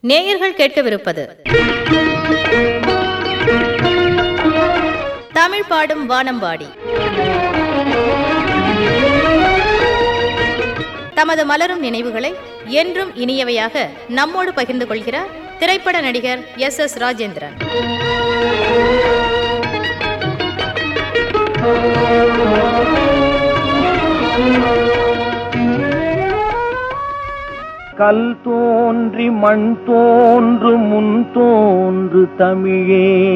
நேயர்கள் கேட்கவிருப்பது. தமிழ் பாடும் வானம்பாடி. தமது மலரும் நினைவுகளை என்றும் இனியவையாக நம்மோடு பகிர்ந்து கொள்கிறார் திரைப்பட நடிகர் எஸ் எஸ் ராஜேந்திரன். கல் தோன்றி மண் தோன்று முன் தோன்று தமிழே.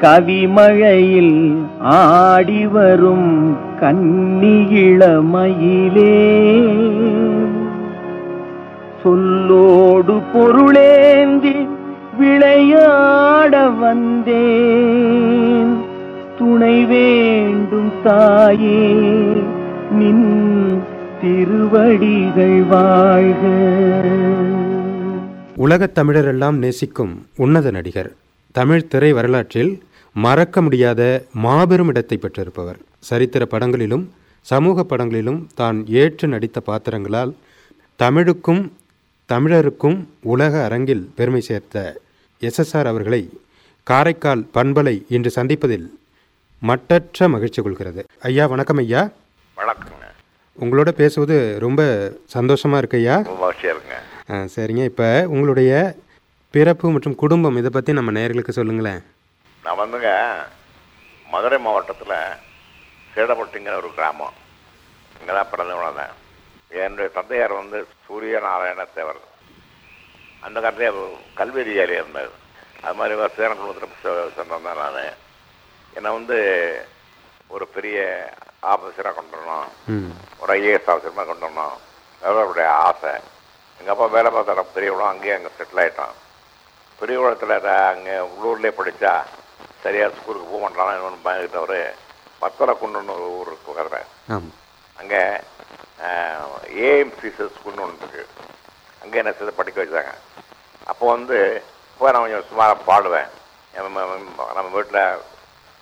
கவிமழையில் ஆடி வரும் கன்னியிளமயிலே. சொல்லோடு பொருளேந்தி விளையாட வந்தேன். துணை வேண்டும் தாயே நின் திருவடிகள் வாழ்க. உலகத் தமிழரெல்லாம் நேசிக்கும் உன்னத நடிகர். தமிழ் திரை வரலாற்றில் மறக்க முடியாத மாபெரும் இடத்தை பெற்றிருப்பவர். சரித்திர படங்களிலும் சமூக படங்களிலும் தான் ஏற்று நடித்த பாத்திரங்களால் தமிழுக்கும் தமிழருக்கும் உலக அரங்கில் பெருமை சேர்த்த எஸ்எஸ்ஆர் அவர்களை காரைக்கால் பண்பலை இன்று சந்திப்பதில் மட்டற்ற மகிழ்ச்சி கொள்கிறது. ஐயா வணக்கம் ஐயா. வணக்கங்க. உங்களோட பேசுவது ரொம்ப சந்தோஷமாக இருக்கு ஐயா. சரிங்க. இப்போ உங்களுடைய பிறப்பு மற்றும் குடும்பம் இதை பற்றி நம்ம நேயர்களுக்கு சொல்லுங்களேன். நான் வந்துங்க மதுரை மாவட்டத்தில் சேடப்பட்டிங்கிற ஒரு கிராமம். இங்கே தான் பிறந்து வளர்ந்தேன் என்னுடைய தந்தையார் வந்து சூரிய நாராயண தேவர் அந்த காலத்திலே அவர் கல்வி அதிகாரியாக இருந்தார். அது மாதிரி வசதியான குடும்பத்தில் சொன்னேன் தான் நான். என்னை வந்து ஒரு பெரிய ஆஃபீஸராக கொண்டு வரணும். ஒரு ஐஏஎஸ் ஆஃபீஸர் கொண்டு வரணும். அவருடைய ஆசை. எங்கள் அப்பா வேலை பார்த்த இடம் பெரியகுளம் அங்கேயே அங்கே செட்டில் ஆகிட்டான் பெரியகுளத்தில் அங்கே உள்ளூர்லேயே படித்தா சரியாக ஸ்கூலுக்கு போக மாட்டானா இன்னொன்று பயந்துட்டவர் பத்தரை குண்டுன்னு ஒரு ஊர் இருக்கு பக்கத்தில் ஆமாம் அங்கே ஏஎம்சி ஸ்கூல்னு ஒன்று இருக்கு. அங்கே என்ன செய்து படிக்க வச்சாங்க. அப்போ வந்து இப்போ நான் கொஞ்சம் சுமாராக பாடுவேன். நம்ம வீட்டில்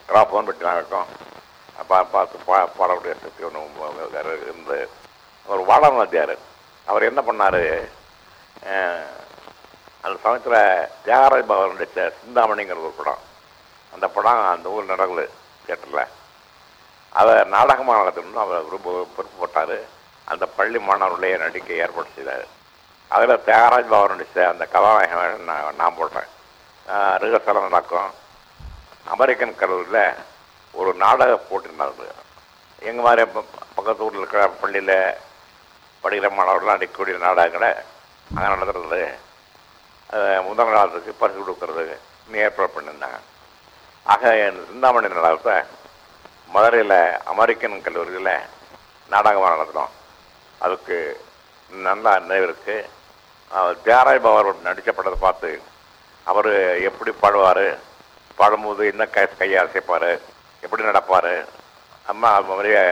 கிராஃபோன் பட்டி இருக்கோம் பா பார்த்து பா பாடக்கூடிய சக்தி ஒன்று இருந்து அவர் வாடகை வாத்தியார் அவர் என்ன பண்ணார்? அந்த சமயத்தில் தியாகராஜ் பகவர் நடித்த சிந்தாமணிங்கிற ஒரு படம். அந்த படம் அந்த ஊர் நடக்குது தியேட்டரில். அதை நாடகமாக நடத்தணும்னு அவர் ரொம்ப பொறுப்பு போட்டார். அந்த பள்ளி மாணவர்களையே நடிக்க ஏற்பாடு செய்தார். அதில் தியாகராஜ் பவர் நடித்த அந்த கதாநாயகன் நான் நான் போடுறேன் ரிகர்சலம் நடக்கும். அமெரிக்கன் கல்லூரியில் ஒரு நாடக போட்டி எங்கள் மாதிரி ப- பக்கத்து ஊரில் இருக்கிற பள்ளியில் படிக்கிற மாணவர்கள்லாம் நடிக்கக்கூடிய நாடகங்களை அங்கே நடத்துறது. முதல் நாளுக்கு பரிசு கொடுக்கறது ஏற்பாடு பண்ணியிருந்தாங்க. ஆக என் சிந்தாமணி நாடகத்தை மதுரையில் அமெரிக்கன் கல்லூரியில் நாடகமாக நடத்தினோம். அதுக்கு நல்லா நினைவு தியாராய் அவர் பவர் நடித்த படத்தை பார்த்து அவர் எப்படி பாடுவார்? பாடும்போது என்ன கை கையை அசைப்பார்? எப்படி நடப்பார்? அம்மா அது மாதிரியே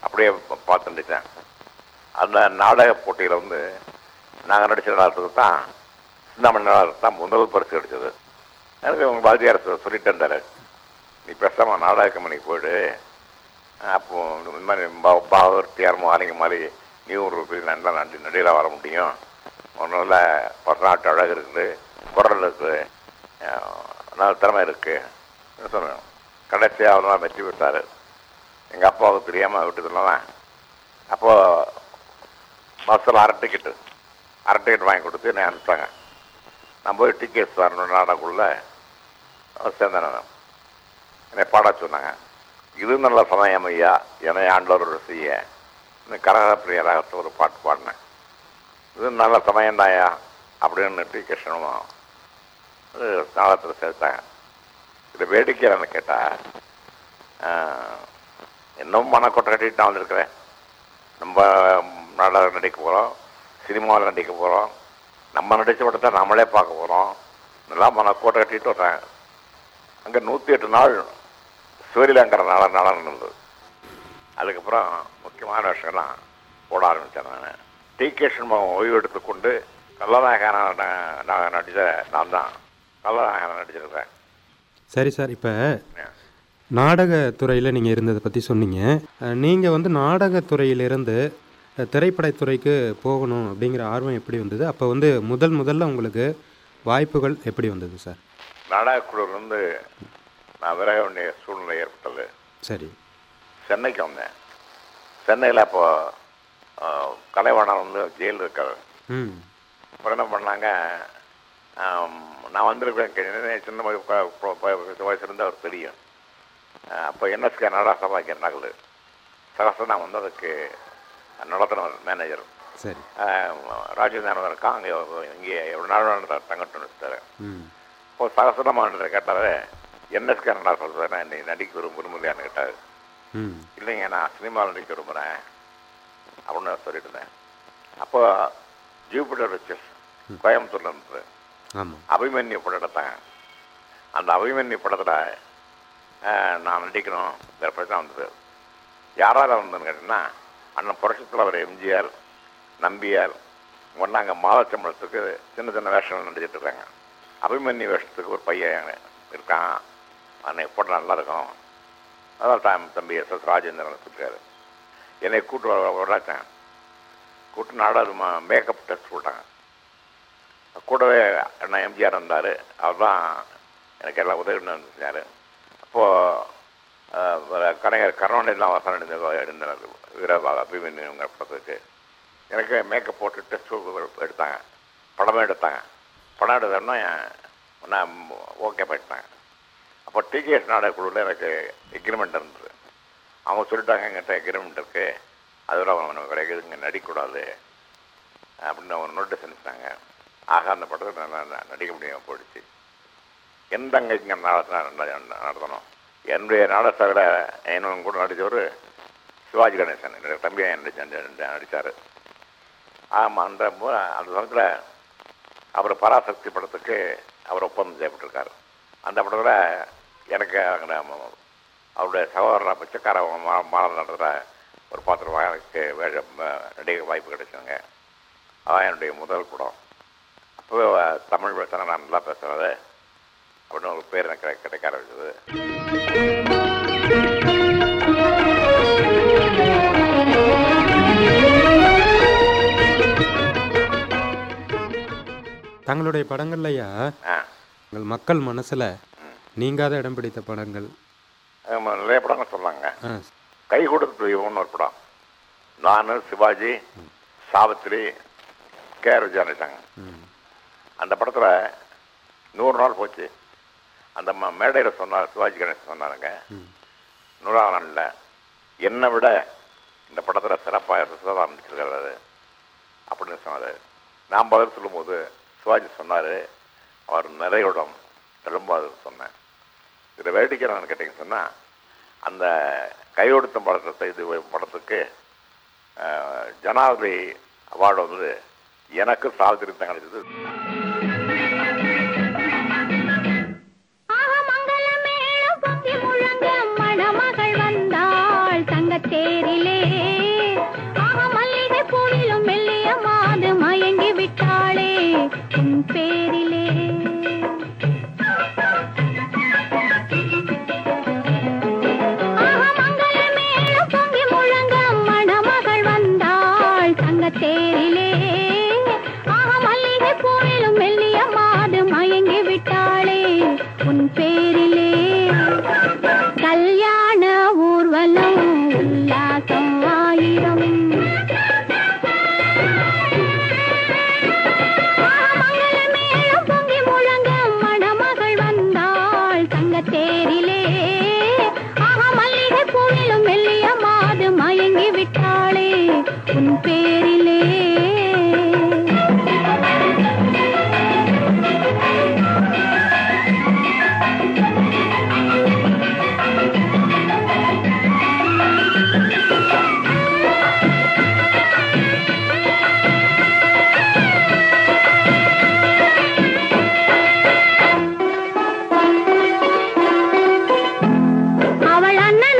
அப்படியே பார்த்துட்டேன் அந்த நாடக போட்டியில் வந்து நாங்கள் நடித்த நாடகத்துக்கு தான் சிந்தாமணி நாடகத்துக்கு தான் முதல் பரிசு கிடைச்சது எனக்கு உங்கள் பாரதியார் சொல்லிட்டு இருந்தார். நீ பேசாமல் நாடக கம்பெனிக்கு போயிடு. அப்போ இந்த மாதிரி பா- பாவர் டிஆர் மாதிரி நீ ஒரு பெரிய நல்லா நடி நடிகராக வர முடியும். ஒரு நல்ல பரநாட்டு அழகு இருக்குது. குரல் இருக்குது. நல்ல திறமை இருக்குது சொன்னேன் கடைசியாக அவர் வெற்றி விட்டார் எங்கள் அப்பாவுக்கு தெரியாமல் விட்டதுலாம் அப்போது பஸ்ஸில் அரை டிக்கெட்டு அரை டிக்கெட் வாங்கி கொடுத்து என்னை அனுப்பிச்சாங்க. நான் போய் டிக்கெட்ஸ் வரணும் நாடக்குள்ளே சேர்ந்தேன் என்னை பாட சொன்னாங்க. இது நல்ல சமயம் ஐயா என்னை ஆண்டவர் செய்ய. இந்த கரகப்பிரிய ராகத்தில் ஒரு பாட்டு பாடினேன் இது நல்ல சமயம்தாயா அப்படின்னு டி கிருஷ்ணனும் நாடகத்தில் சேர்த்தாங்க. இது வேடிக்கை கேட்டால் இன்னும் மனக்கொட்டை கட்டிட்டு நான் வந்திருக்கிறேன். நம்ம நாடகம் நடிக்க போகிறோம் சினிமாவில் நடிக்க போகிறோம் நம்ம நடித்த படத்தை நம்மளே பார்க்க போகிறோம் நல்லா மனக்கோட்டை கட்டிட்டு வர்றேன். அங்கே நூற்றி எட்டு நாள் சூரியலங்கிற நாள நடனம் இருந்தது அதுக்கப்புறம் முக்கியமான விஷயம்லாம் போட ஆரம்பித்தேன் நான். டி கே சண்முகம் ஓய்வு எடுத்துக்கொண்டு கல்லநாயகன நான் நடித்த நான் தான் கல்லநாயகனை நடிச்சிருக்கிறேன். சரி சார் இப்போ நாடகத்துறையில் நீங்கள் இருந்ததை பற்றி சொன்னீங்க. நீங்கள் வந்து நாடகத்துறையிலிருந்து திரைப்படத்துறைக்கு போகணும் அப்படிங்கிற ஆர்வம் எப்படி வந்தது? அப்போ வந்து முதல் முதல்ல உங்களுக்கு வாய்ப்புகள் எப்படி வந்தது சார்? நாடகக்குழுவிலிருந்து நான் விலக வேண்டிய சூழ்நிலை ஏற்பட்டது. சரி. சென்னைக்கு வந்தேன். சென்னையில் அப்போ கலைவாணர் வந்து ஜெயில் இருக்காரு. ம். அப்புறம் என்ன பண்ணாங்க? நான் வந்திருக்கேன் சின்ன வய- ப- ப- ப- வயசுலேருந்து அவர் தெரியும் அப்போ என்எஸ்கே நடா சபாக்கு நகல் சகசம் நான் வந்ததுக்கு நடத்தின மேனேஜர் சரி. ராஜேந்திரன் இருக்கான் அங்கே இங்கே எவ்வளோ நாள் தங்கட்டும் ம். இப்போ சகசரமான கேட்டாரு என்எஸ்கே நடா சொல்கிறேன் நீ நடிக்க விரும்ப விரும்பலையான்னு கேட்டார். இல்லைங்க நான் சினிமாவில் நடிக்க விரும்புகிறேன் அப்படின்னு நான் சொல்லிட்டு இருந்தேன். அப்போ ஜூபிட்டர் ரிச்சஸ் கோயம்புத்தூர்ல இருந்தது ஆமாம் அபிமன்யு படம் அந்த அபிமன்யு படத்தில் நான் நடிக்கணும் வேறு பிரச்சனை வந்தது. யாராவது வந்ததுன்னு கேட்டிங்கன்னா அண்ணன் புரட்சித்தலைவர் எம்ஜிஆர் நம்பியார் ஒன்றாங்க மாதச்சம்பளத்துக்கு சின்ன சின்ன வேஷங்கள் நடிச்சிட்டு இருக்காங்க. அபிமன்யு வேஷத்துக்கு ஒரு பையன் இருக்கான். அன்னைக்கு போட்டு நல்லா இருக்கும் அதான் டைம் தம்பி எஸ் எஸ் ராஜேந்திரன் சொல்லிட்டாரு என்னை கூட்டு வர வராச்சேன் கூட்டு நாடாது மேக்கப் டெஸ்ட் போட்டாங்க. கூடவே அண்ணா எம்ஜிஆர் இருந்தார். அவர் தான் எனக்கு எல்லாம் உதவி செஞ்சார் அப்போது கலைஞர் கருணாநிதிலாம் வசனம் எடுத்து எடுந்தார் வீரபாக அபிமன்யுங்கிற படத்துக்கு. எனக்கு மேக்கப் போட்டு டெஸ்ட் எடுத்தாங்க. படமே எடுத்தாங்க. படம் எடுத்தோன்னா நான் ஓகே பண்ணிட்டாங்க. அப்போ டிகேஎஸ் நாடக குழுவில் எனக்கு எக்ரிமெண்ட் இருந்தது. அவங்க சொல்லிட்டாங்க எங்கிட்ட எக்ரிமெண்ட் இருக்குது அதில் அவன் கிடைக்குது இங்கே நடிக்கக்கூடாது. அப்படின்னு அவங்க நோட்டீஸ் அனுப்பிச்சாங்க. ஆக அந்த படத்தில் நான் நடிக்க முடியாமல் போயிடுச்சு. என் தங்கைக்கு நடத்தணும்? என்னுடைய நாடகத்தவிர என்னும் கூட நடித்தவர் சிவாஜி கணேசன். என்னுடைய தம்பியை நடிச்ச நடித்தார் ஆமாம் அந்த அந்த சமயத்தில் அவர் பராசக்தி படத்துக்கு அவர் ஒப்பந்தம் செய்யப்பட்டிருக்காரு. அந்த படத்தில் எனக்கு அங்கே அவருடைய சகோதரா பிச்சைக்கார மா- மாடல் நடத்துகிற ஒரு பாத்திரம் எனக்கு வேக நடிக்க வாய்ப்பு கிடைச்சுங்க அதான் என்னுடைய முதல் படம். அப்போ தமிழ் பேசுகிறேன் நான் நல்லா பேசுகிறது அப்படின்னு ஒரு பேர் எனக்கு கிடை- கிடைக்க ஆரம்பிச்சது. தங்களுடைய படங்கள்லையா? உங்கள் மக்கள் மனசில் நீங்காத இடம் பிடித்த படங்கள். நிறைய படங்கள் சொன்னாங்க. கை கொடுத்து தெய்வம்னு ஒரு படம். நான் சிவாஜி சாவித்திரி கே. ஆர். விஜயா நடித்தாங்க ம். அந்த படத்தில் நூறு நாள் போச்சு. அந்த ம மேடையில் சொன்னார் சிவாஜி கணேசன் சொன்னாருங்க. ம். நூறாவது நாளில் என்னை விட இந்த படத்தில் சிறப்பாக ரிசர்வ் ஆரம்பிச்சிருக்காரு அப்படின்னு சொன்னார். நான் பதில் சொல்லும்போது சிவாஜி சொன்னார் அவர் நிறையுடன் எழும்பாதுன்னு சொன்னேன். இதில் வேடிக்கை நான் கேட்டீங்கன்னு சொன்னால் அந்த கையொடுத்தம் படத்தை இது படத்துக்கு ஜனாதிபதி அவார்டு வந்து எனக்கு சாவித்திரி தான் கிடைச்சது அவள் அண்ணனடே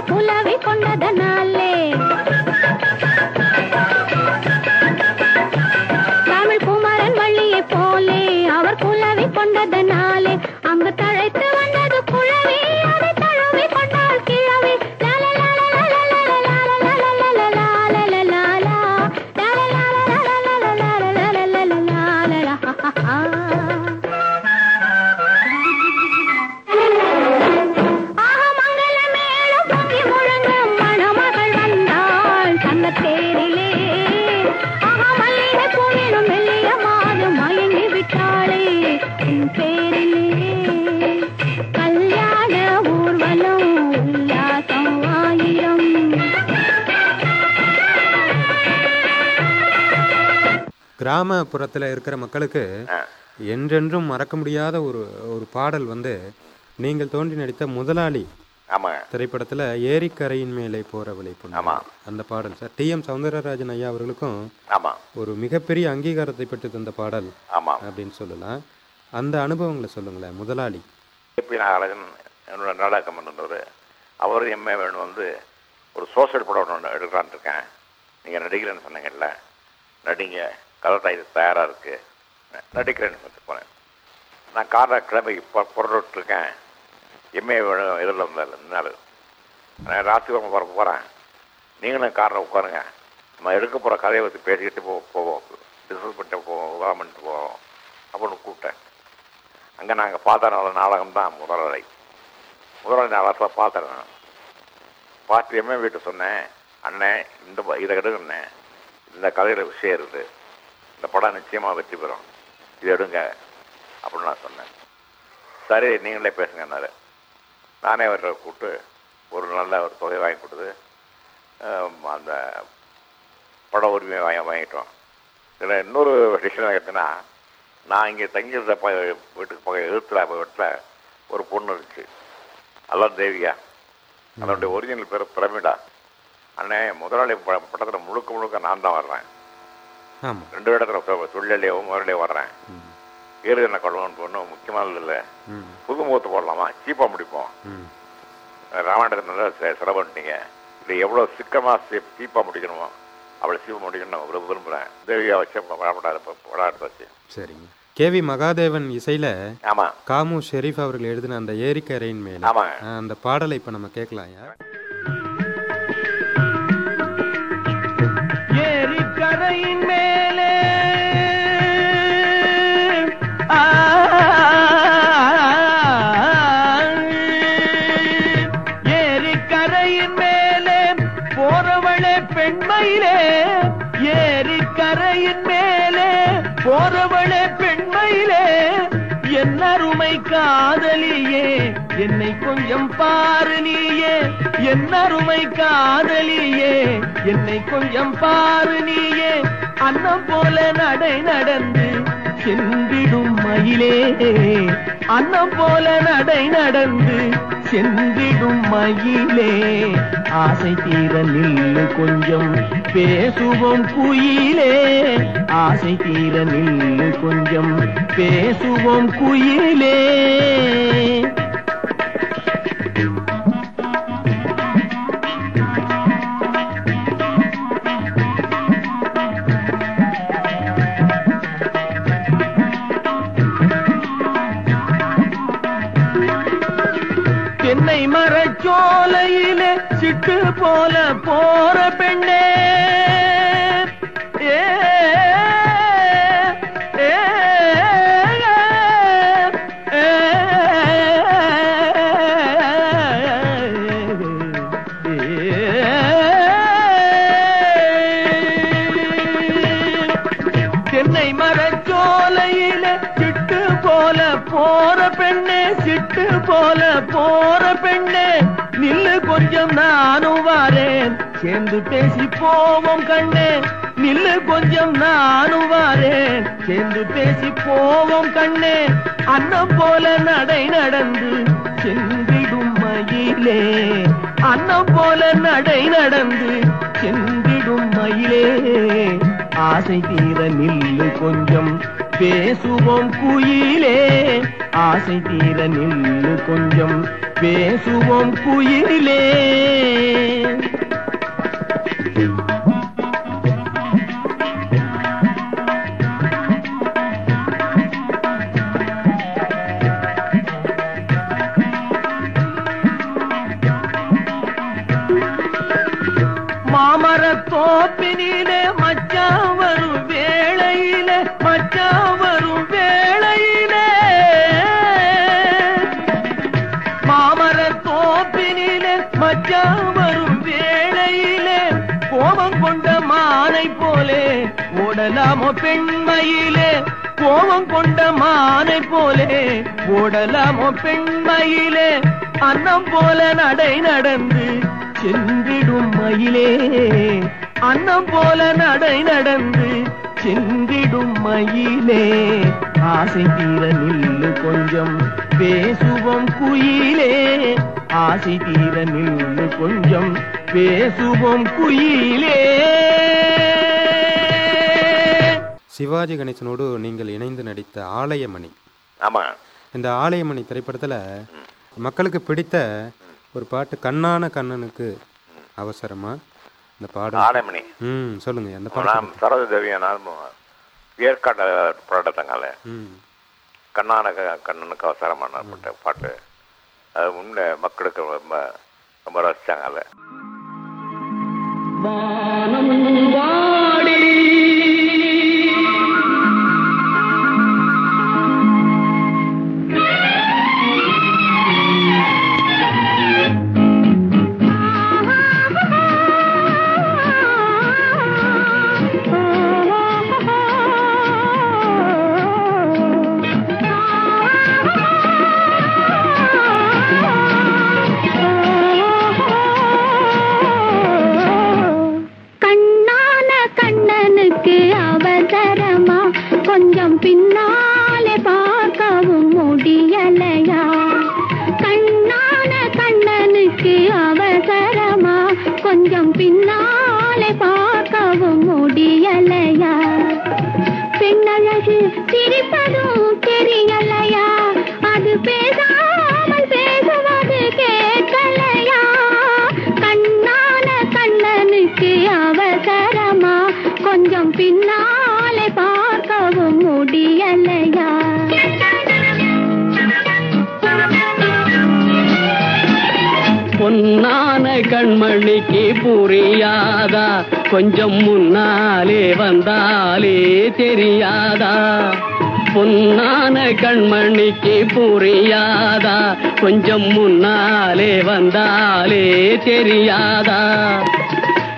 போலே கிராமப்புறத்தில் இருக்கிற மக்களுக்கு. என்றென்றும் மறக்க முடியாத ஒரு ஒரு பாடல் வந்து நீங்கள் தோன்றி நடித்த முதலாளி திரைப்படத்தில் ஏரிக்கரையின் மேலே போறவளை பொண்ணு. ஆமா. அந்த பாடல் சார். டி எம் சௌந்தரராஜன் ஐயா அவர்களுக்கும் ஒரு மிகப்பெரிய அங்கீகாரத்தை பெற்று தந்த பாடல் அப்படின்னு சொல்லலாம். அந்த அனுபவங்களை சொல்லுங்களேன் முதலாளி. ஏபி நாகராஜன் என்னோட நாடக மன்னவர் அவர் எம்ஏ வேணும் வந்து ஒரு சோசியல் படம் ஒன்று எடுக்கலான்னு இருக்கேன். நீங்கள் நடிக்கிறேன்னு சொன்னீங்கல்ல. நடிங்க. கதை இது தயாராக இருக்குது நடிக்கிறேன்னு வந்து போனேன் நான் காரில் கிளம்பி இப்போ புறப்பட்டுருக்கேன். எம்ஏ வேணும் இருந்தால் வந்தார் நான் ராசிபுரம் போகிற போகிறேன் நீங்களும் காரில் உட்காருங்க. நம்ம எடுக்க போகிற கதையை பற்றி பேசிக்கிட்டு போ போவோம். டிஸ்கஸ் பண்ணிட்டு போவோம். விவாதம் பண்ணிட்டு போவோம். அப்படின்னு கூப்பிட்டேன். அங்கே நாங்கள் பார்த்த நல்ல நாடகம் தான் முதலாளி. முதலாளி நாடகத்தில் பார்த்தேன் நான். பார்த்து எம்ஏ வீட்டு சொன்னேன். அண்ணன் இந்த இதை எடுங்கண்ணே இந்த கதையில் விஷயம் இருக்குது. இந்த படம் நிச்சயமாக வெற்றி பெறும். இது எடுங்க அப்படின்னு நான் சொன்னேன். சரி நீங்களே பேசுங்கன்னாரு நானே அவரை கூப்பிட்டு ஒரு நல்ல ஒரு தொகை வாங்கி கொடுத்து அந்த பட உரிமையை வாங்கி வாங்கிட்டோம். இதில் இன்னொரு விஷயம் எடுத்தேன்னா நான் இங்கே தங்கியிருந்த ப வீட்டுக்கு பக்கம் எழுத்துல வீட்டில் ஒரு பொண்ணு இருந்துச்சு அதான் தேவியா. அதனுடைய ஒரிஜினல் பேர் பிரமிடா. அண்ணே முதலாளி படத்தில் முழுக்க முழுக்க நான் தான் வர்றேன். ரெண்டு இடத்துல தொழிலையும் முதலையும் வர்றேன். ஏழு என்ன கொள்ளணும் ஒன்றும் முக்கியமானது இல்லை. புது முகத்தை போடலாமா? சீப்பாக முடிப்போம். செ- செலவு பண்ணிட்டீங்க. இது எவ்வளோ சிக்கமாக சீப்பாக முடிக்கணுமோ அவ்வளோ சீப்பாக முடிக்கணும்னு நான் விரும்ப விரும்புகிறேன் தேவியா வச்சு விளையாடாது விளையாட்டு வச்சு சரிங்க. கேவி மகாதேவன் இசையில் ஆமாம் காமு ஷெரீஃப் அவர்கள் எழுதின அந்த ஏரிக்கரையின் மேலே. அந்த பாடலை இப்போ நம்ம கேட்கலாம் என் அருமை காதலியே என்னை கொஞ்சம் பாரு நீயே. அன்னம் போல நடை நடந்து சென்றிடும் மயிலே. அன்னம் போல நடை நடந்து சென்றிடும் மயிலே. ஆசை தீர நில்லு கொஞ்சம் பேசுவோம் குயிலே. ஆசை தீர நில்லு கொஞ்சம் பேசுவோம் குயிலே. மரச்சோலையிலே சிட்டு போல போற பெண்ணே. கொஞ்சம் நானும் வாரேன். சேர்ந்து பேசி போவோம் கண்ணே. நில்லு கொஞ்சம் நானும் வாரேன். சேர்ந்து பேசி போவோம் கண்ணே. அன்னம் போல நடை நடந்து சென்றிடும் மயிலே. அன்னம் போல நடை நடந்து சென்றிடும் மயிலே. ஆசை தீர நில்லு கொஞ்சம் பேசுவோம் குயிலே. ஆசை தீர நின்று கொஞ்சம் பேசுவோம் குயிலே. போலே ஓடலாமோ பெண்மயிலே. அன்னம் போல நடை நடந்து சென்றிடும் மயிலே. அன்னம் போல நடை நடந்து சென்றிடும் மயிலே. ஆசை தீர நில்லு கொஞ்சம் பேசுவோம் குயிலே. ஆசை தீர நில்லு கொஞ்சம் பேசுவோம் குயிலே. சிவாஜி கணேசனோடு நீங்கள் இணைந்து நடித்த ஆலயமணி. ஆமா. இந்த ஆலயமணி திரைப்படத்தில் மக்களுக்கு பிடித்த ஒரு பாட்டு கண்ணான கண்ணனுக்கு அவசரமா இந்த பாடல். ஆடைமணி ம் சொல்லுங்க அந்த பாடல் நான் சரத தேவியானால் ஏற்காடு போராட்டத்தங்கால ம். கண்ணான க- கண்ணனுக்கு அவசரமான பட்ட பாட்டு. அது முன்ன மக்களுக்கு ரொம்ப ரொம்ப ரசிச்சாங்க அதை வானம் வாடி கொஞ்சம் பின்னாலே பார்க்கவும் முடியலையா? பெண்ணழகு சிரிப்பதும் தெரியலையா? அது பேசாமல் பேசுவது கேட்கலையா? கண்ணான கண்ணனுக்கு அவசரமா கொஞ்சம் பின்னாலே பொன்னான கண்மணிக்கு புரியாதா? கொஞ்சம் முன்னாலே வந்தாலே தெரியாதா? பொன்னான கண்மணிக்கு புரியாதா? கொஞ்சம் முன்னாலே வந்தாலே தெரியாதா?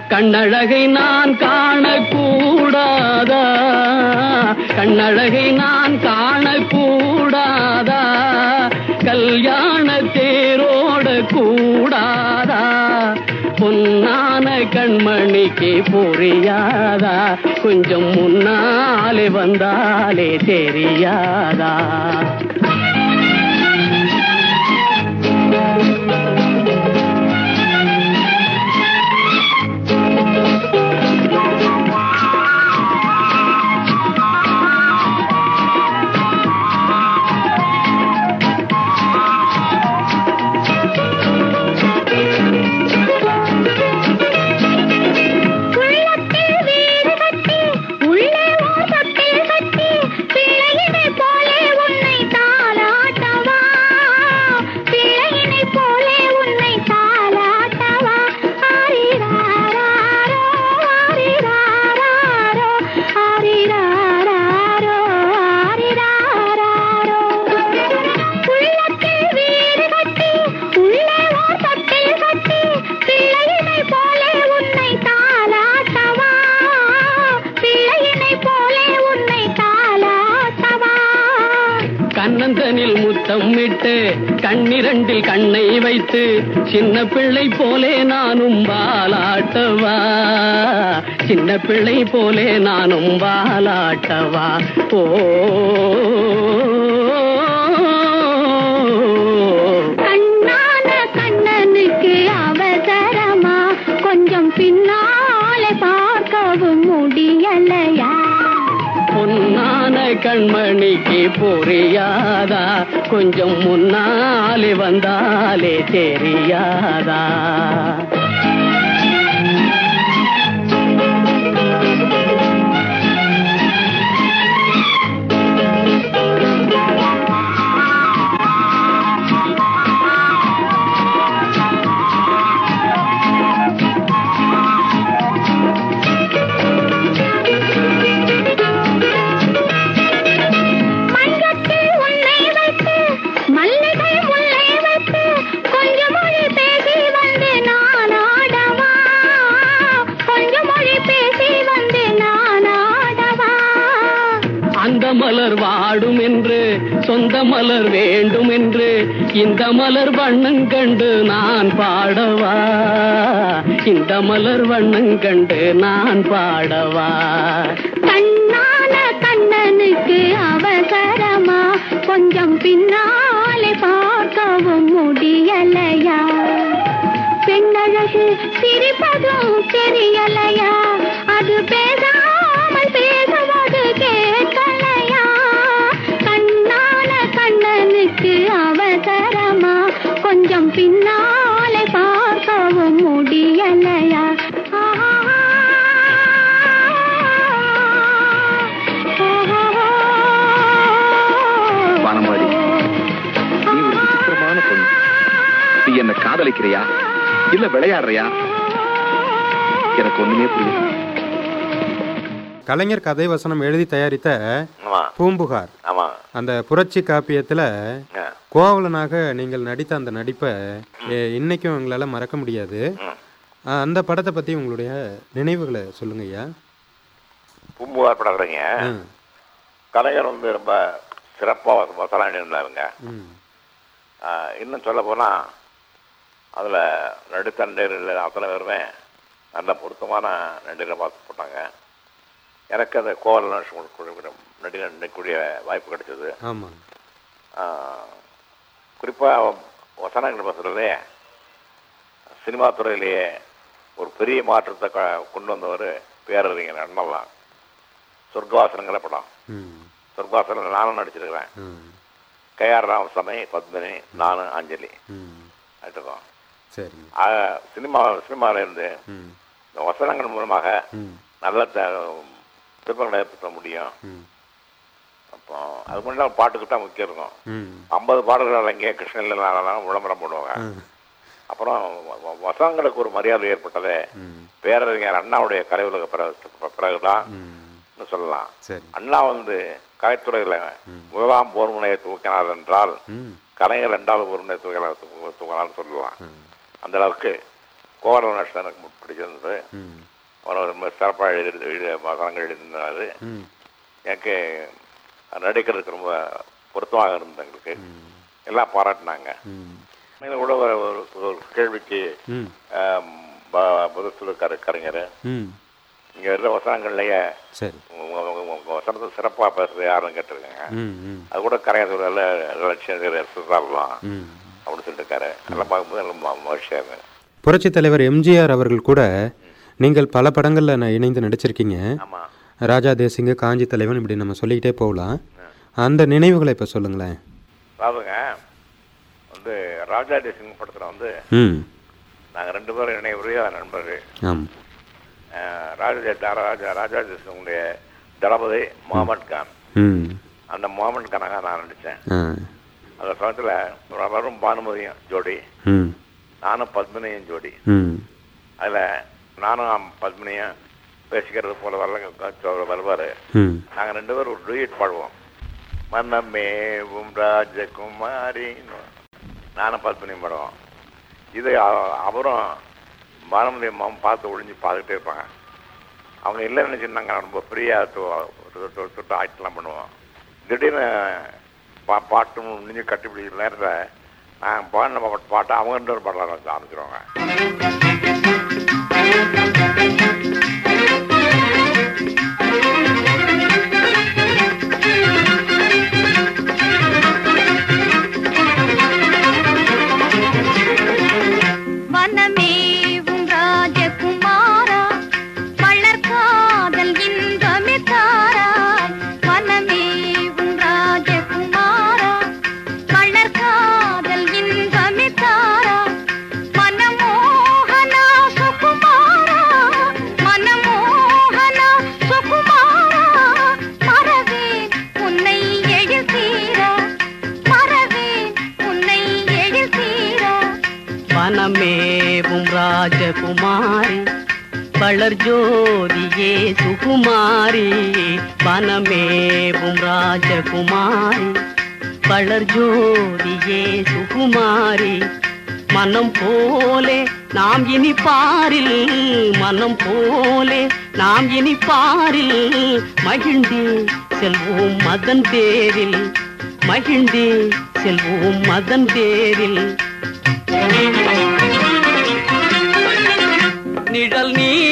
கண்ணழகை நான் காணக்கூடாதா? கண்ணழகை நான் காணக்கூடாதா கண்மணிக்கு புரியாதா? கொஞ்சம் முன்னாலே வந்தாலே தெரியாதா? கண்ணிரண்டில் கண்ணை வைத்து சின்ன பிள்ளை போலே நானும் வாலாட்டவா சின்ன பிள்ளை போலே நானும் வாலாட்டவா ஓ. கண்மணிக்கு புரியாதா? கொஞ்சம் முன்னாலே வந்தாலே தெரியாதா? சொந்த மலர் வேண்டும் என்று இந்த மலர் வண்ணம் கண்டு நான் பாடவா? இந்த மலர் வண்ணம் கண்டு நான் பாடவா? கண்ணான கண்ணனுக்கு அவசரமா கொஞ்சம் பின்னாலே பார்க்கவும் முடியலையா? பெண்ணழகு சிரிப்பதும் தெரியலையா? காதலிக்கிறியா? இல்ல விளையாடுறியா? எனக்கு ஒண்ணுமே புரியல. கலைஞர் கதை வசனம் எழுதி தயாரித்த பூம்புகார். ஆமா. அந்த புரட்சி காப்பியத்தில். கோவலனாக நீங்கள் நடித்த அந்த நடிப்பை இன்னைக்கும் எங்களால் மறக்க முடியாது. அந்த படத்தை பற்றி உங்களுடைய நினைவுகளை சொல்லுங்க ஐயா. பூம்புகார் படக்குறீங்க ம் கலைஞர் வந்து ரொம்ப சிறப்பாக வசனம் இருந்தாருங்க ம். இன்னும் சொல்ல போனால் அதில் நடித்த நடிகர்கள் அத்தனை பேருமே நல்ல பொருத்தமான நடிகரை பார்த்து போட்டாங்க. எனக்கு அந்த கோவல் நடிகர் நடிக்கக்கூடிய வாய்ப்பு கிடைச்சது. ஆமாம் குறிப்பாக வசனங்கள் பேசுகிறதே சினிமா துறையிலேயே ஒரு பெரிய மாற்றத்தை க- கொண்டு வந்தவர் பேரறிஞர் அண்ணலாம் சொர்க்கவாசனங்கிற படம். சொர்க்கவாசனம் நானும் நடிச்சிருக்கிறேன். ம். கேஆர் ராமசாமி பத்மினி நானும் அஞ்சலி. ம். ஆஹ் சினிமா சினிமாவில் இருந்து இந்த வசனங்கள் மூலமாக நல்ல திருப்பங்களை ஏற்படுத்த முடியும். அப்போ அது முன்னாடி பாட்டுக்கு தான் முக்கியம் இருக்கும். ஐம்பது பாடல்கள் அங்கே கிருஷ்ணகிரியில் விளம்பரம் போடுவாங்க. அப்புறம் வசனங்களுக்கு ஒரு மரியாதை ஏற்பட்டது பேரறிஞர் அண்ணாவுடைய கலைவுலக பிறகு பிறகுதான் சொல்லலாம். சரி. அண்ணா வந்து கலைத்துறையில் முதலாம் போர் முனையை தூக்கினார் என்றால் கலைஞர் ரெண்டாவது போர் முனையை தூக்கினார் தூ- தூக்கினார்னு சொல்லலாம் அந்த அளவுக்கு கோவல நஷ்டம் எனக்கு பிடிச்சிருந்தது அவர் ரொம்ப சிறப்பாக எழுதி வசனங்கள் எழுதினார் எனக்கு நடிக்கிறதுக்கு ரொம்ப பொருத்தமாக இருந்தது எங்களுக்கு எல்லாம் பாராட்டினாங்க கூட ஒரு கேள்விக்கு ம் ஆம், ப- பதில் சொல்ல கரு கலைஞர் இங்கே இருக்கிற வசனங்கள்லேயே வசனத்தை சிறப்பாக பேசுறது யாருன்னு கேட்டிருக்காங்க அது கூட கலைஞர் நல்ல லட்சியம் சொல்லலாம் பார்க்கும்போது நல்ல ம- மகிழ்ச்சியாக. புரட்சித் தலைவர் எம்ஜிஆர் அவர்கள் கூட நீங்கள் பல படங்களில் நான் இணைந்து நடிச்சிருக்கீங்க. ராஜா தேசிங்க காஞ்சி தலைவன் இப்படி நம்ம சொல்லிக்கிட்டே போகலாம். அந்த நினைவுகளை இப்போ சொல்லுங்களேன். அதாவதுங்க வந்து ராஜா தேசிங் படத்தில் வந்து ம். நாங்கள் ரெண்டு பேரும் ஆம். அஹ் ராஜா ராஜா ராஜா தேசிங்குடைய தளபதி முகமது கான். ம். அந்த முகமது கானாக நான் நடித்தேன் அந்த சமயத்தில் ரவரும் பானுமதியும் ஜோடி நானும் பத்மினியும் ஜோடி. அதில் நானும் பத்மினியும் பேசிக்கிறது போல வரல வருவார். நாங்கள் ரெண்டு பேரும் ஒரு டூயட் பாடுவோம். மன்னமேவும் ராஜகுமாரி. நானும் பத்மினியும் பாடுவோம். இது அவரும் பானுமதி அம்மாவும் பார்த்து ஒளிஞ்சு பார்த்துட்டே இருப்பாங்க. அவங்க இல்லைன்னு நினச்சி நாங்கள் ரொம்ப ஃப்ரீயாக தொட்டு ஆக்ட்லாம் பண்ணுவோம். திடீர்னு பா பாட்டும் நீங்கள் கட்டுப்பிடிக்கிற நேரத்தில் நான் பாடின பாட்டை அவங்க ஒரு பேரும் பாடலாம் ஆரம்பிச்சிருவாங்க. வளர் ஜோதியே சுகுமாரி வனமேவும் ராஜகுமாரி. வளர் ஜோதியே சுகுமாரி மனம் போலே நாம் இனி பாரில் மனம் போலே நாம் இனி பாரில். மகிழ்ந்தே செல்வோம் மதன் தேரில் மகிழ்ந்தே செல்வோம் மதன் தேரில் நிழல் நீ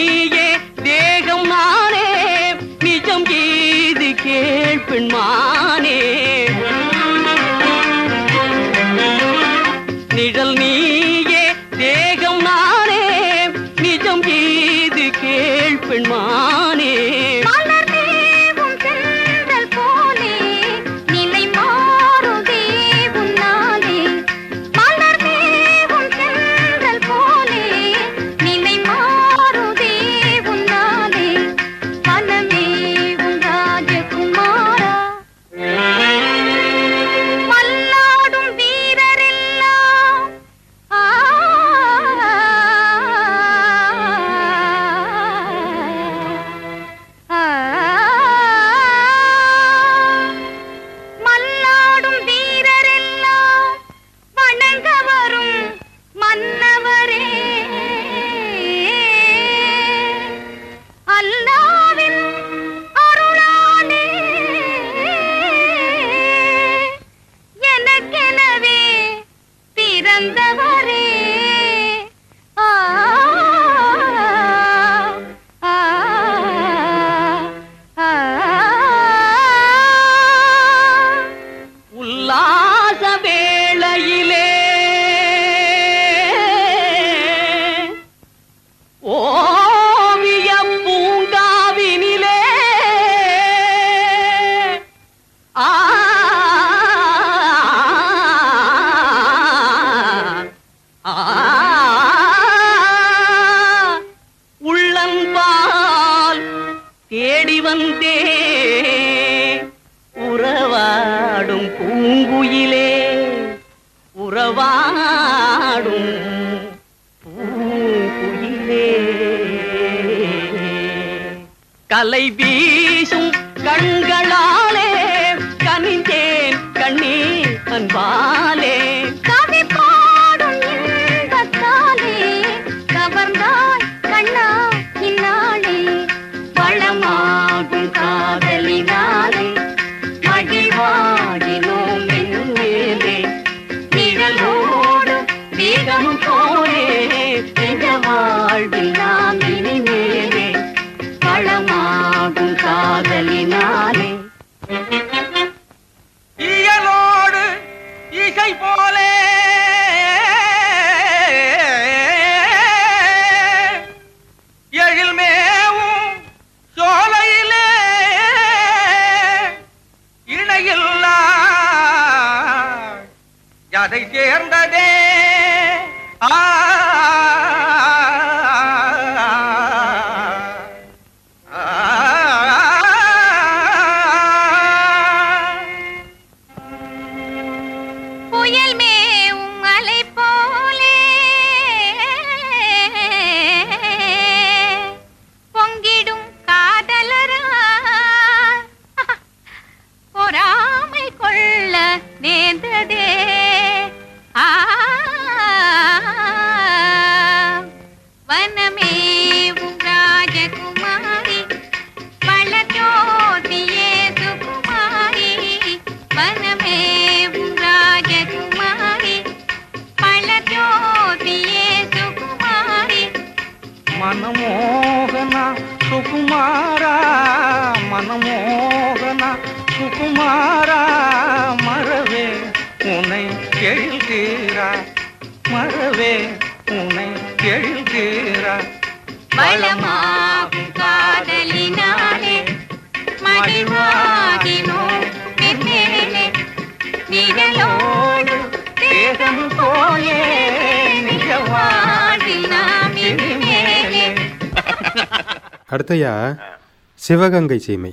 சிவகங்கை சீமை.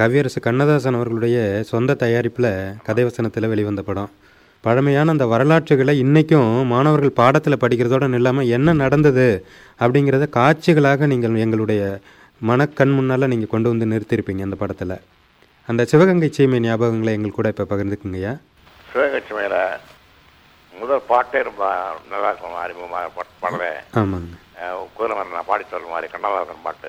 கவியரசு கண்ணதாசன் அவர்களுடைய சொந்த தயாரிப்பில் கதைவசனத்தில் வெளிவந்த படம். பழமையான அந்த வரலாற்றுகளை இன்றைக்கும் மாணவர்கள் பாடத்தில் படிக்கிறதோட இல்லாமல் என்ன நடந்தது அப்படிங்கிறத காட்சிகளாக நீங்கள் எங்களுடைய மனக்கண் முன்னால் நீங்கள் கொண்டு வந்து நிறுத்தியிருப்பீங்க அந்த படத்தில். அந்த சிவகங்கை சீமை ஞாபகங்களை எங்கள் கூட இப்போ பகிர்ந்துக்குங்கய்யா சிவகட்சி மேல முதல் பாட்டே ரொம்ப நல்லா இருக்கும் அறிமுகமாக ஆமாங்க. அஹ், குதிரை நான் பாடி சொல்ற மாதிரி கண்ணதாசன் பாட்டு.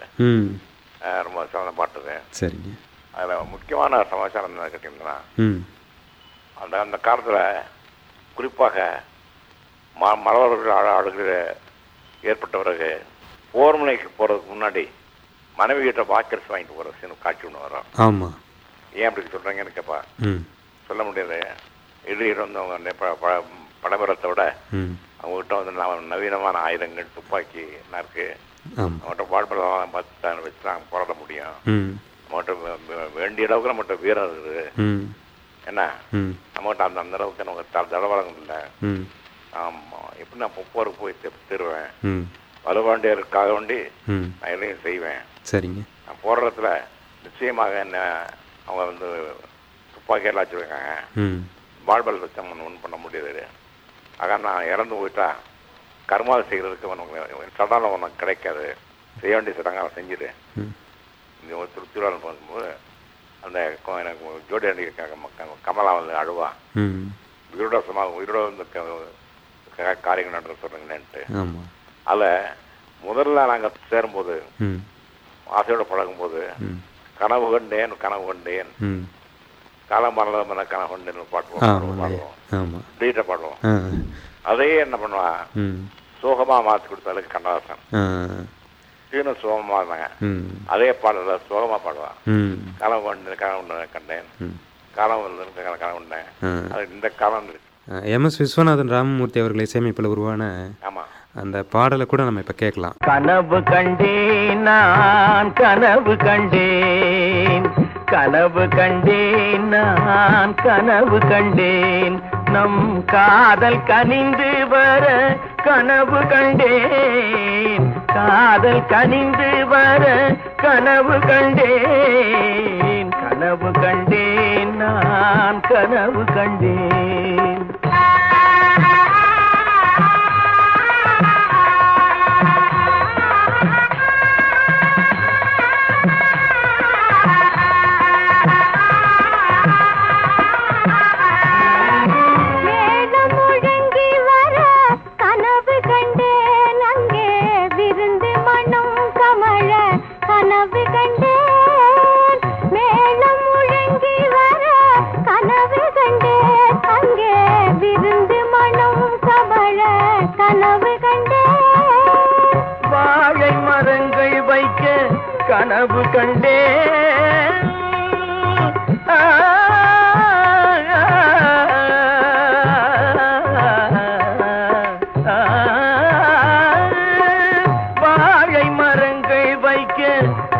ரொம்ப சிறந்த பாட்டு சரிங்க. அதில் முக்கியமான சமாச்சாரம் என்ன கேட்டிங்கன்னா அந்த அந்த காலத்தில் குறிப்பாக ம மலவர்கள் ஆடு ஆடுகிற ஏற்பட்ட பிறகு போர்முனைக்கு போகிறதுக்கு முன்னாடி மனைவி கிட்ட வாக்கர்ஸ் வாங்கிட்டு போகிற சீன் காட்சி ஒன்று வரும். ஆமாம் ஏன் அப்படி சொல்கிறீங்கன்னு கேட்பா சொல்ல முடியாது. இடையில் வந்தவங்க அந்த ப- ப- படைபலத்தை விட ம். அவங்ககிட்ட வந்து நவ- நவீனமான ஆயுதங்கள் துப்பாக்கி ஆமாம் அவங்ககிட்ட வாழ்பலம் பார்த்து வச்சு தான் போராட முடியும். நம்மகிட்ட வே- வேண்டிய அளவுக்கு நம்மகிட்ட வீரம் இருக்குது என்ன? நம்மகிட்ட அந்த அந்த அளவுக்கு நமக்கு த தடவளம் இல்லை. ஆமாம் எப்படி நான் போருக்கு போய் தருவேன் வலுவாண்டியருக்காக வேண்டி நான் எதையும் செய்வேன். சரிங்க. நான் போடுறதுல நிச்சயமாக என்ன அவங்க வந்து துப்பாக்கி எல்லாம் வச்சுருக்காங்க. வாழ்பல் வச்சு நம்ம ஒன்றும் பண்ண முடியாது. ஆக நான் இறந்து போயிட்டா கர்மாவை செய்கிறதுக்கு உனக்கு சடாலம் உனக்கு கிடைக்காது. செய்ய வேண்டிய சடங்காக செஞ்சுடு. இந்த ஒரு திருச்சிரால் போகும்போது அந்த எனக்கு ஜோடி அண்டிக்காக கமலா வந்து அழுவா. உயிரோட சமா உயிரோட வந்து காரியங்கள் நடத்த சொல்லுங்கன்ட்டு அதில் முதல்ல நாங்கள் சேரும்போது ஆசையோட பழகும்போது கனவு கண்டேன் கனவு கண்டேன். ம் காலம் மரணம் கனவு கண்டேன் பாட்டுவோம் ஆமாம் பாடுவோம் பாடுவோம் ஆ. அதையே என்ன பண்ணுவா? ம். சோகமாக மாற்றி கொடுத்தாலும் கண்ணதாசன். ஆ. சீனும் சோகமாக இருந்தாங்க. ம். அதே பாடல சோகமாக பாடுவா. ம். கனவு கண்டு கனவு கண்டு கண்டேன். காலம் வந்து கனவு கண்டேன். அது இந்த காலம் இருக்கு. எம்எஸ் விஸ்வநாதன் ராமமூர்த்தி அவர்களை இசையமைப்பில் உருவான அந்த பாடலை கூட நம்ம இப்போ கேட்கலாம். கனவு கண்டேன் நான் கனவு கண்டேன். கனவு கண்டேன் நான் கனவு கண்டேன். நம் காதல் கனிந்து வர கனவு கண்டேன். காதல் கனிந்து வர கனவு கண்டேன். கனவு கண்டேன் நான் கனவு கண்டேன். கண்டே வாழை மரங்கள் வைக்க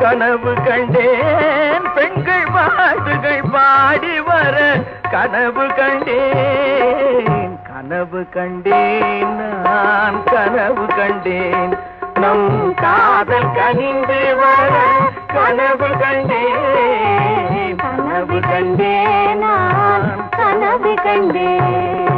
கனவு கண்டேன் பெண்கள் பாட்டுகள் பாடி வர கனவு கண்டேன் கனவு கண்டேன் நான் கனவு கண்டேன் நம் காதல் கனிந்து வர கனவு கண்டேன் கனவு கண்டேன் நான் கனவு கண்டேன்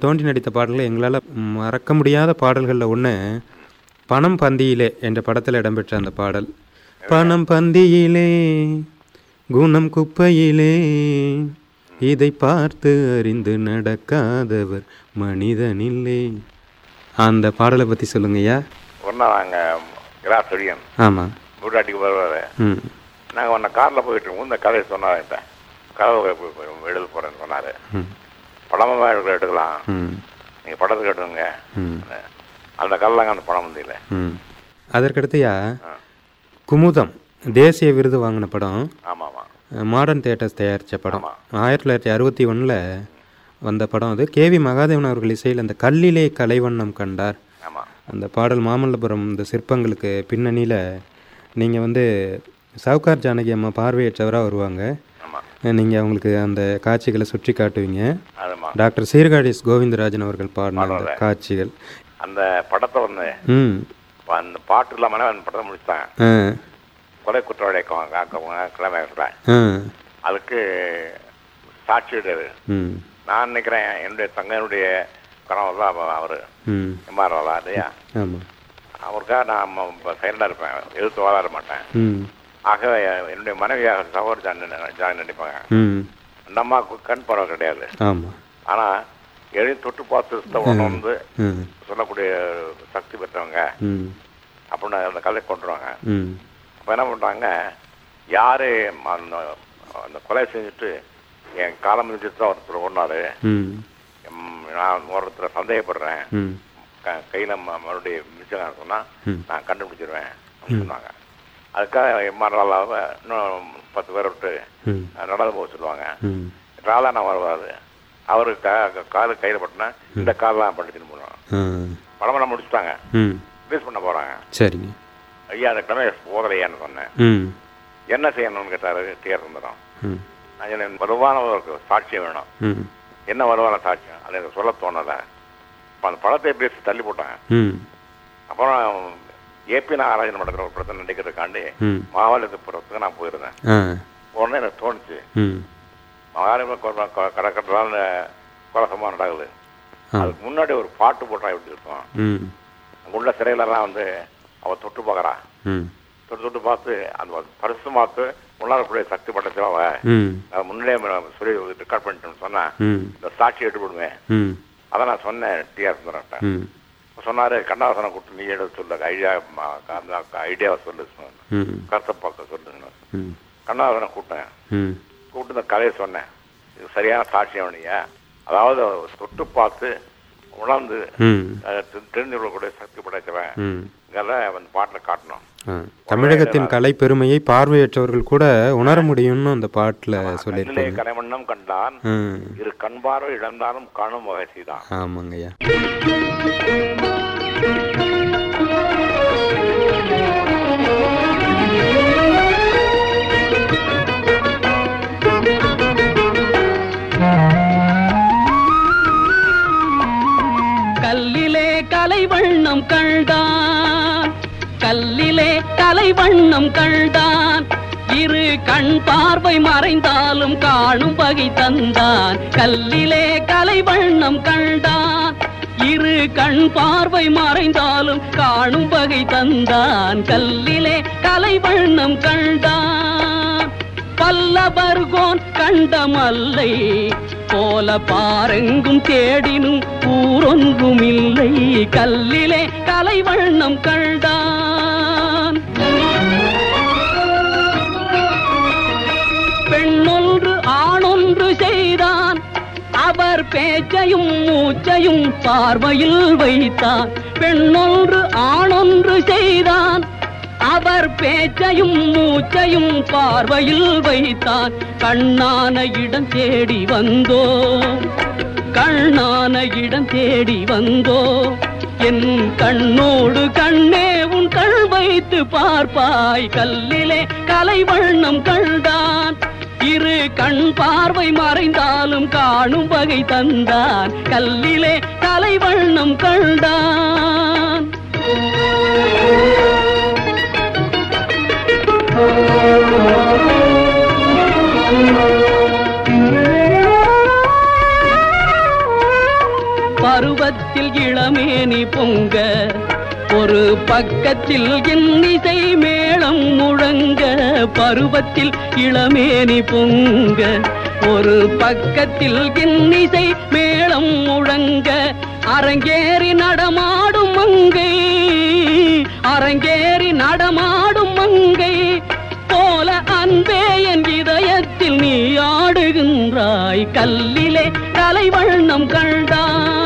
நீங்கள் தோன்றி நடித்த பாடல்கள் எங்களால் மறக்க முடியாத பாடல்களில் ஒன்று பணம் பந்தியிலே என்ற படத்தில் இடம்பெற்ற அந்த பாடல். பணம் பந்தியிலே குணம் குப்பையிலே இதை பார்த்து அறிந்து நடக்காதவர் மனிதனில்லே. அந்த பாடலை பற்றி சொல்லுங்கய்யா. நாள் நாங்கள் கிராஸ் செடியன் ஆமாம் வீட்டாட்டிக்கு வருவார் நாங்கள் உன்னை காரில் போயிட்டு இருக்கோம். இந்த கதையை சொன்னார் என்கிட்ட கதை எழுத போகிறேன்னு சொன்னார். ம். படமாக எடுக்க எடுக்கலாம். ம். நீங்கள் படத்துக்கு எடுங்க ம். அந்த கல்லாங்க அந்த படம் வந்தில்ல ம். அதற்கடுத்தையா குமுதம் தேசிய விருது வாங்கின படம். ஆமாம். ஆமாம் மாடர்ன் தியேட்டர்ஸ் தயாரித்த படம். ஆயிரத்தி தொள்ளாயிரத்தி அறுபத்தி ஒன்றில் வந்த படம் அது. கேவி மகாதேவன் அவர்கள் இசையில் அந்த கல்லிலே கலைவண்ணம் கண்டார். ஆமாம் அந்த பாடல் மாமல்லபுரம் இந்த சிற்பங்களுக்கு பின்னணியில் நீங்கள் வந்து சவுகார் ஜானகி அம்மா பார்வையற்றவராக வருவாங்க. ஆமாம் நீங்கள் அவங்களுக்கு அந்த காட்சிகளை சுற்றி காட்டுவீங்க. அதுமா டாக்டர் சீர்காழிஸ் கோவிந்தராஜன் அவர்கள் பாடின அந்த காட்சிகள். அந்த படத்தை வந்து அந்த பாட்டு இல்லாமல் அந்த படத்தை முடிச்சாங்க கொலை காக்கவங்க கிளம்ப அதுக்கு சாட்சியிடாரு ம். நான் நினைக்கிறேன் என்னுடைய தங்கனுடைய கணவர் தான் அவர். ம். எம்ஆர்வாலா இல்லையா? ஆமாம் அவருக்காக நான் சைலண்டாக இருப்பேன். எதிர்த்து வாழாட மாட்டேன். ஆக என்னுடைய மனைவியாக சகோதரி ஜான் ஜாயின் நடிப்பாங்க அந்த அம்மாவுக்கு கண் பார்வை கிடையாது. ஆனால் எதையும் தொட்டு பார்த்து உணர்ந்து ம். சொல்லக்கூடிய சக்தி பெற்றவங்க. அப்படின்னு அந்த கதை கொண்டுருவாங்க அப்போ என்ன பண்ணுறாங்க யார் அந்த அந்த கொலை செஞ்சுட்டு என் காலம் முடிஞ்சிட்டு தான் ஒருத்தர் ஒன்றாரு நான் ஒருத்தர் சந்தேகப்படுறேன். கையில மறுபடியும் மிச்சம் சொன்னா ம். நான் கண்டுபிடிச்சிருவேன் அப்படின்னு சொன்னாங்க. அதுக்காக எம்ஆர்ஆலாவை இன்னும் பத்து பேரை விட்டு நடந்து போக சொல்லுவாங்க. ம். ராலா நான் வருவாரு. அவரு காலு கையில் பட்டினா இந்த காலெலாம் படுத்துன்னு போடுவோம் படமெல்லாம் முடிச்சுட்டாங்க. ரிலீஸ் பண்ண போறாங்க. சரிங்க. ஐயா அந்த கிழமை போதலையான்னு சொன்னேன். என்ன செய்யணும்னு கேட்டாரு டிஆர் சுந்தரம். சொன்னேன், வலுவான ஒரு சாட்சியம் வேணும். என்ன வலுவான சாட்சியம்? அது எனக்கு சொல்ல தோணலை. அப்போ அந்த படத்தை பேசி தள்ளி போட்டாங்க? அப்புறம் ஏபி நாகராஜன் நடக்கிற ஒரு படத்தை நடிக்கிறதுக்காண்டி ம். மகாபலிபுரத்துக்கு நான் போயிருந்தேன். உடனே எனக்கு தோணுச்சு. ம். மகாபலிபுரம் கடற்கட்டால சம்பவம் நடக்குது. அதுக்கு முன்னாடி ஒரு பாட்டு போட்டா எப்படி இருக்கும்? உள்ள சிறையிலலாம் வந்து அவ தொட்டு பார்க்கறா தொட்டு தொட்டு பார்த்து அந்த பரிசு மாத்து உணரக்கூடிய சக்தி பட்டத்தில் அவ ம். நான் முன்னாடியே சொல்லி ரெக்கார்ட் பண்ணிட்டேன்னு சொன்னா இந்த சாட்சி எடுத்துவிடுவேன் ம். அதான் நான் சொன்னேன் டிஆர் சுந்தரன்ட்ட. ம். சொன்னாரு கண்ணாசனை கூப்பிட்டு நீ எடுத்து சொல்லு. ஐடியா அந்த ஐடியாவை சொல்லு கருத்தை பார்க்க சொல்லுங்க கண்ணாசனை கூப்பிட்டேன். ம். கூப்பிட்டு இந்த கதையை சொன்னேன். இது சரியான சாட்சியம் நீங்க? அதாவது தொட்டு பார்த்து உணர்ந்து ம். அதை தெ- தெரிந்து கொள்ளக்கூடிய சக்தி படைத்தவன். இதெல்லாம் அந்த பாட்டில் காட்டணும். தமிழகத்தின் கலை பெருமையை பார்வையற்றவர்கள் கூட உணர முடியும்னு அந்த பாட்டில் கண்ணிலே சொல்லியிருப்பாங்க. கலைவண்ணம் கண்டான். இரு கண் பார்வை இழந்தாலும் காணும் வகை செய்தான். ஆமாங்கய்யா. கல்லிலே கலைவண்ணம் கண்டான். கல்லிலே கலை வண்ணம் கண்டான். இரு கண் பார்வை மறைந்தாலும் காணும் வகை தந்தான். கல்லிலே கலை வண்ணம் கண்டான். இரு கண் பார்வை மறைந்தாலும் காணும் வகை தந்தான். கல்லிலே கலை வண்ணம் கண்டான். பல்லவர்கோன் கண்டமல்லை போல பாரெங்கும் தேடினும் ஊரொன்றும் இல்லை கல்லிலே கலை வண்ணம் கண்டான். பெண்ணொன்று ஆணொன்று செய்தான். அவர் பேச்சையும் மூச்சையும் பார்வையில் வைத்தான் பெண்ணொன்று ஆணொன்று செய்தான். அவர் பேச்சையும் மூச்சையும் பார்வையில் வைத்தான் கண்ணான இடம் தேடி வந்தோ கண்ணான இடம் தேடி வந்தோ என் கண்ணோடு கண்ணே உன் கண் வைத்து பார்ப்பாய். கல்லிலே கலை வண்ணம் கண்டான். இரு கண் பார்வை மறைந்தாலும் காணும் வகை தந்தான். கல்லிலே கலை வண்ணம் கண்டான். பருவத்தில் இளமேனி பொங்க ஒரு பக்கத்தில் இன்னிசை மேளம் முழங்க பருவத்தில் இளமேனி பொங்க ஒரு பக்கத்தில் இன்னிசை மேளம் முழங்க அரங்கேறி நடமாடும் மங்கை அரங்கேறி நடமாடும் மங்கை போல அன்பே என் இதயத்தில் நீ ஆடுகின்றாய் கல்லிலே தலைவண்ணம் கண்டாய்.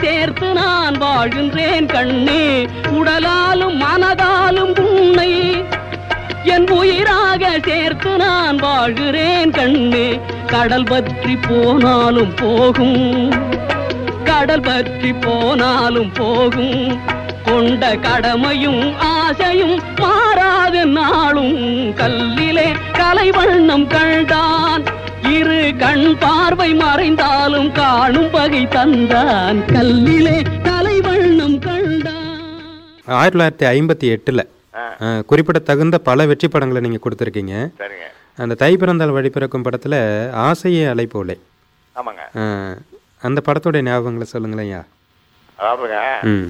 சேர்த்து நான் வாழ்கின்றேன் கண்ணே. உடலாலும் மனதாலும் உன்னை என் உயிராக சேர்த்து நான் வாழ்கிறேன் கண்ணே. கடல் பற்றி போனாலும் போகும். கடல் பற்றி போனாலும் போகும். கொண்ட கடமையும் ஆசையும் மாறாத நாளும். கல்லிலே கலைவண்ணம் கண்டான். இரு கண் பார்வை மறைந்தாலும் காணும் வகை தந்தான். கல்லிலே கலை வண்ணம் கண்டான். ஆயிரத்தி தொள்ளாயிரத்தி ஐம்பத்தி எட்டில். குறிப்பிடத்தகுந்த பல வெற்றி படங்களை நீங்கள் கொடுத்துருக்கீங்க. சரிங்க. அந்த தை பிறந்தால் வழி பிறக்கும் படத்தில் ஆசையே அலைப்போலே ஆமாங்க. ஆ, அந்த படத்தோடைய ஞாபகங்களை சொல்லுங்களேன் ஐயா. அதாவதுங்க ம்.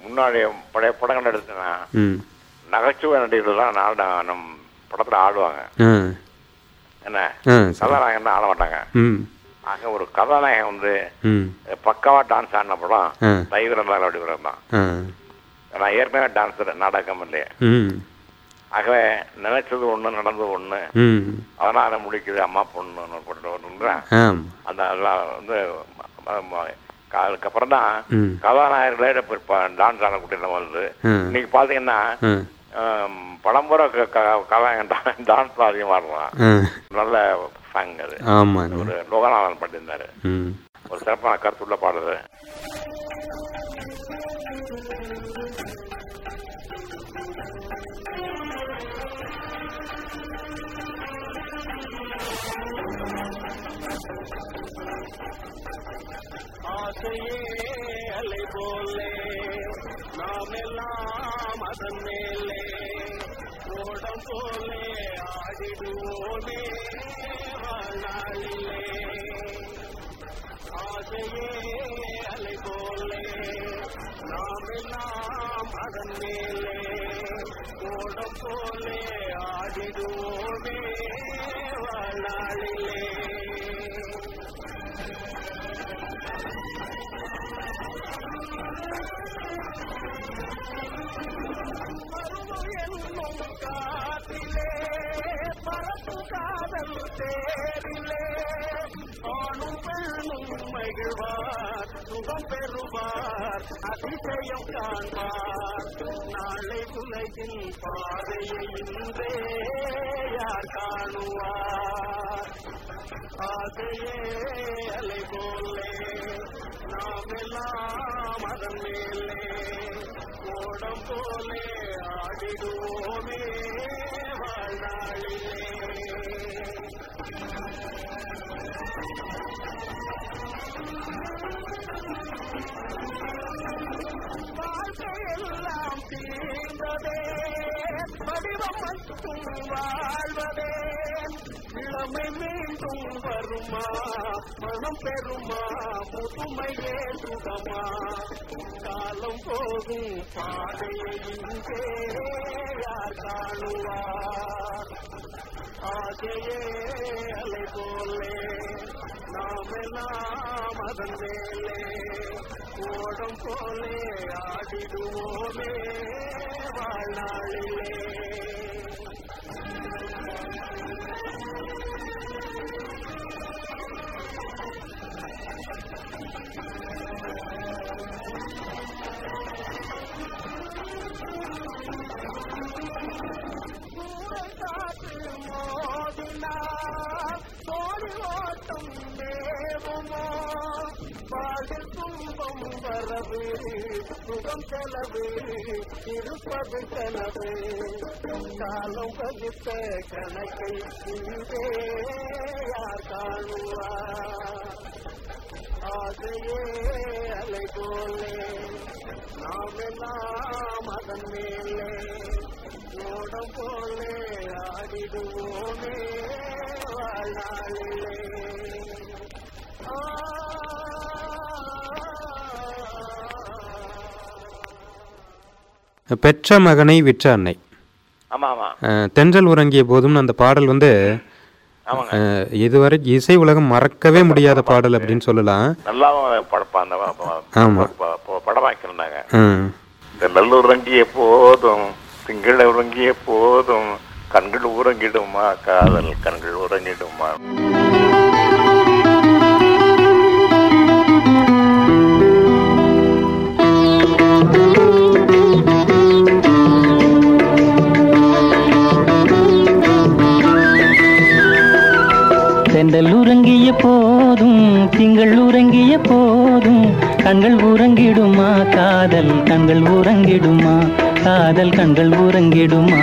முன்னாடி பழைய படங்கள் எடுத்தேன்னா ம். நகைச்சுவை நடிகர்கள்லாம் நாட நம் படத்தில் ஆடுவாங்க. என்ன? கதாநாயகன் ஆட மாட்டாங்க ஆக ஒரு கதாநாயகன் வந்து பக்காவா டான்ஸ் ஆடின படம் தைவரம் அப்படி தான் நான் ஏற்கனவே டான்ஸர் நாடகம் இல்லையே. ஆகவே நினைச்சது ஒண்ணு நடந்தது ஒண்ணு. அதனால முடிக்குது அம்மா பொண்ணு போட்டு அந்த வந்து அதுக்கப்புறம் தான் கதாநாயகர்களே டான்ஸ் ஆடக்கூடிய வருது இன்னைக்கு பார்த்தீங்கன்னா ம் ஆம், படம்புற க- க- கதாநாயகன் டான்ஸ் அதிகமாக ஆடுறான் நல்ல சாங் அது. ஒரு லோகநாதன் பண்ணியிருந்தாரு ஒரு சிறப்பான கருத்துள்ள காண்பார் நாளை உலகின் பாதையை இன்றே யார் காணுவார். ஆசையே அலை போலே நாம் எல்லாம் அதன் மேலே. ஓடம் போலே ஆடிடுவோமே வாழ்நாளிலே. வாழ்க்கையெல்லாம் தீர்ந்ததே வாழ்வதே. இளமை மீண்டும் வருமா மனம் பெறுமா? புதுமையே சுகமா காலம் போகும் பாதையை யார் காணுவா ஆசையே அலை போலே நாமெல்லாம் அதன் மேலே. ஓடம் போலே ஆடிடுவோமே வாழ்நாளிலே. someday. பாடல் துன்பம் வரவு சுகம் செலவு இருப்பது செலவு காலம் வகுத்த கணக்கை இங்கே யார் காணுவா ஆசையே அலை போலே நாமெல்லாம் அதன் மேலே ஓடம் போலே ஆடிடுவோமே வாழ்நாளிலே பெற்ற மகனை விற்ற அன்னை. ஆமா ஆமா அஹ், தென்றல் உறங்கிய போதும் அந்த பாடல் வந்து இதுவரை இசை உலகம் மறக்கவே முடியாத பாடல் அப்படின்னு சொல்லலாம். ஆமா. ப- ப- படமாக்கியிருந்தாங்க. ம். இந்த நல்லூர் உறங்கிய போதும் திங்கள் உறங்கிய போதும் கண்கள் உறங்கிடுமா காதல் கண்கள் உறங்கிடுமா? செந்தல் உறங்கிய போதும் திங்கள் உறங்கிய போதும் கண்கள் உறங்கிடுமா காதல் கண்கள் உறங்கிடுமா காதல் கண்கள் உறங்கிடுமா?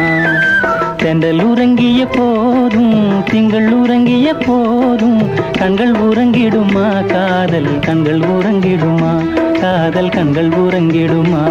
செந்தல் உறங்கிய போதும் திங்கள் உறங்கிய போதும் கண்கள் உறங்கிடுமா காதல் கண்கள் உறங்கிடுமா காதல் கண்கள் உறங்கிடுமா?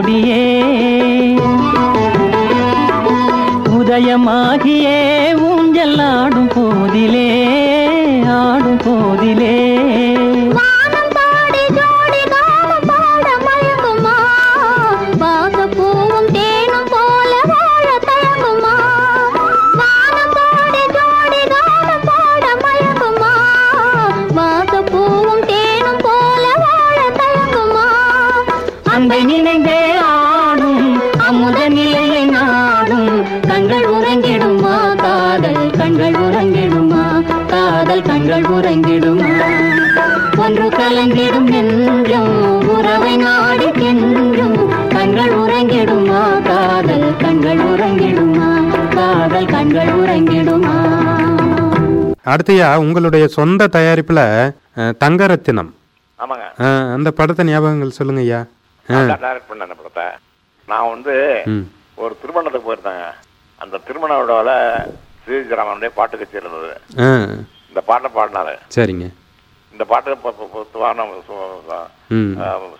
கனவு அடுத்தையா உங்களுடைய சொந்த தயாரிப்பில் தங்கரத்தினம். ஆமாங்க. அஹ், அந்த படத்தை ஞாபகங்கள் சொல்லுங்க ஐயா. டைரக்ட் பண்ண அந்த படத்தை. நான் வந்து ஒரு திருமணத்துக்கு போயிருந்தேங்க. அந்த திருமண விழாவில் ஸ்ரீராமனுடைய பாட்டு கட்சி இருந்தது. இந்த பாட்டை பாடினாரு. சரிங்க. இந்த பாட்டு பொதுவான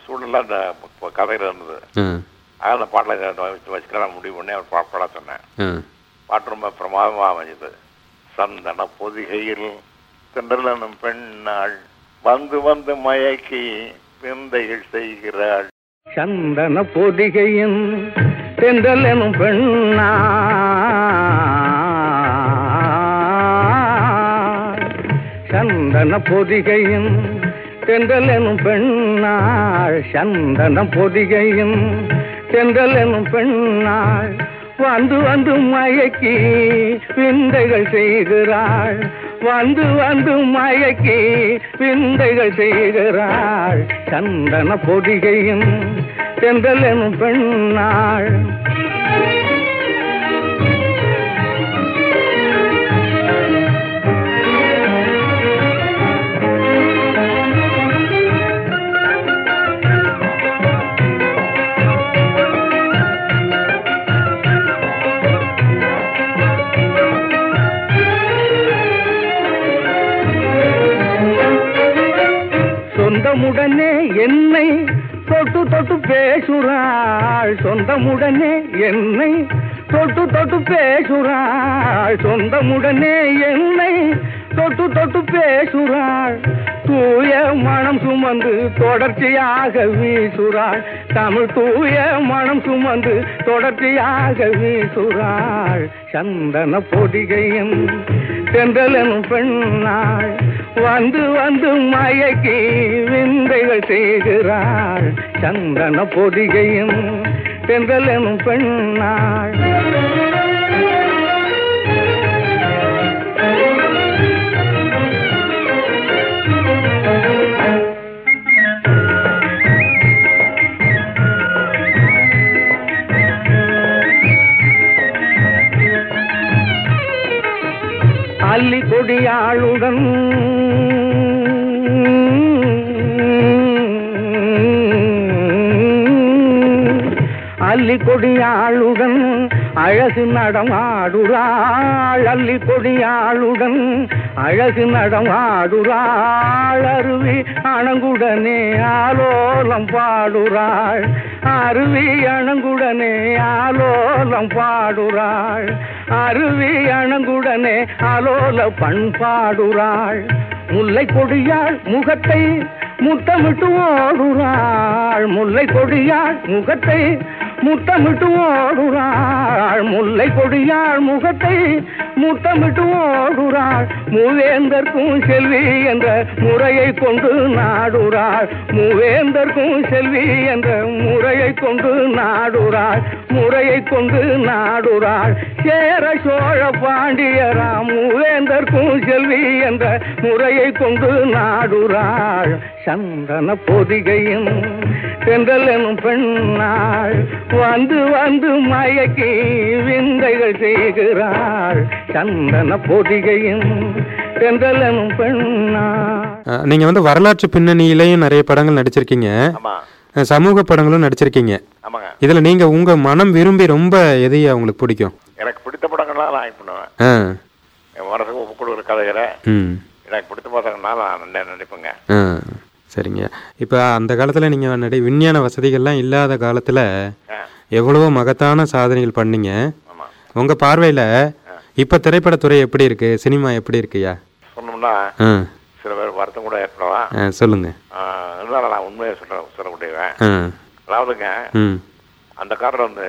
சூழ்நிலை இந்த ப- கதையில் இருந்தது. ஆ அதனால அந்த பாட்டில் வச்சு வச்சுக்கலாம் முடிவு பண்ணி அவர் பாட சொன்னேன். பாட்டு ரொம்ப பிரமாதமாக அமைஞ்சது. சந்தன பொதிகையில் திண்டலனும் பெண்ணாள். வந்து வந்து மயக்கி விந்தைகள் செய்கிறாள். சந்தன பொதிகையின் தென்றல் பெண்ணா சந்தன பொதிகையின் தென்றல் எனும் பெண்ணாள். சந்தன பொதிகையும் தென்றல் எனும் பெண்ணாள். வந்து வந்து மயக்கி விந்தைகள் செய்கிறாள். வந்து வந்து மயக்கி விந்தைகள் செய்கிறாள். சந்தன பொதிகையும் தென்றல் எனும் பெண்ணாள். சொந்தமுடனே என்னை தொட்டு தொட்டு பேசுறாள். சொந்தமுடனே என்னை தொட்டு தொட்டு பேசுறாள். சொந்தமுடனே என்னை தொட்டு தொட்டு பேசுறாள். தூய மனம் சுமந்து தொடர்ச்சியாக வீசுறாள். தமிழ் தூய மனம் சுமந்து தொடர்ச்சியாக வீசுறாள். சந்தன பொதிகையும் தென்றலனும் பெண்ணாள். வந்து வந்து மயக்கி விந்தைகள் செய்கிறாள். சந்தன பொதிகையும் தென்றலும் பெண்ணாள். அல்லி கொடியாளுடன். அல்லி கொடியாளுடன். அழகு நடமாடுறாள் அள்ளி கொடியாளுடன். அழகு நடமாடுறாள் அருவி அணங்குடனே ஆலோலம் பாடுறாள். அருவி அணங்குடனே ஆலோலம் பாடுறாள். அருவி அணங்குடனே ஆலோல பண்பாடுறாள் முல்லை கொடியாள் முகத்தை முத்தமிட்டு ஓடுறாள். முல்லை கொடியாள் முகத்தை முத்தமிட்டு ஓடுறாள் முல்லை கொடியாள் முகத்தை முத்தமிட்டு ஓடுறாள் மூவேந்தர்க்கும் செல்வி என்ற முறையை கொண்டு நாடுறாள். மூவேந்தர்க்கும் செல்வி என்ற முறையை கொண்டு நாடுறாள். முறையை கொண்டு நாடுறாள். சேர சோழ பாண்டியராம் மூவேந்தர்க்கும் செல்வி என்ற முறையை கொண்டு நாடுறாள். சந்தன பொதிகையும் தென்றல் எனும் பெண்ணாள் வந்து வந்து மயக்கி விந்தைகள் செய்கிறாள். சந்தன பொதிகையும் தென்றல் எனும் பெண்ணாள். நீங்க வந்து வரலாற்று பின்னணியிலையும் நிறைய படங்கள் நடிச்சிருக்கீங்க. சமூக படங்களும் நடிச்சிருக்கீங்க. ஆமாங்க. இதுல நீங்க உங்க மனம் விரும்பி ரொம்ப எதையா உங்களுக்கு பிடிக்கும்? எனக்கு பிடித்த படங்கள்லாம் நான் பண்ணுவேன். மனசுக்கு ஒப்பு கொடுக்குற கதைகளை. எனக்கு பிடித்த படங்கள்னா நான் ஆ. சரிங்க. இப்போ அந்த காலத்தில் நீங்கள் நடி விஞ்ஞான வசதிகள்லாம் இல்லாத காலத்தில் எவ்வளவோ மகத்தான சாதனைகள் பண்ணீங்க. உங்கள் பார்வையில் இப்போ திரைப்படத்துறை எப்படி இருக்கு? சினிமா எப்படி இருக்குயா சொன்னோம்னா சில பேர் வருத்தம் கூட ஏற்படலாம். இருந்தாலும் நான் உண்மையை சொல்ல சொல்லக்கூடியவன். அதாவதுங்க ம். அந்த காரில் வந்து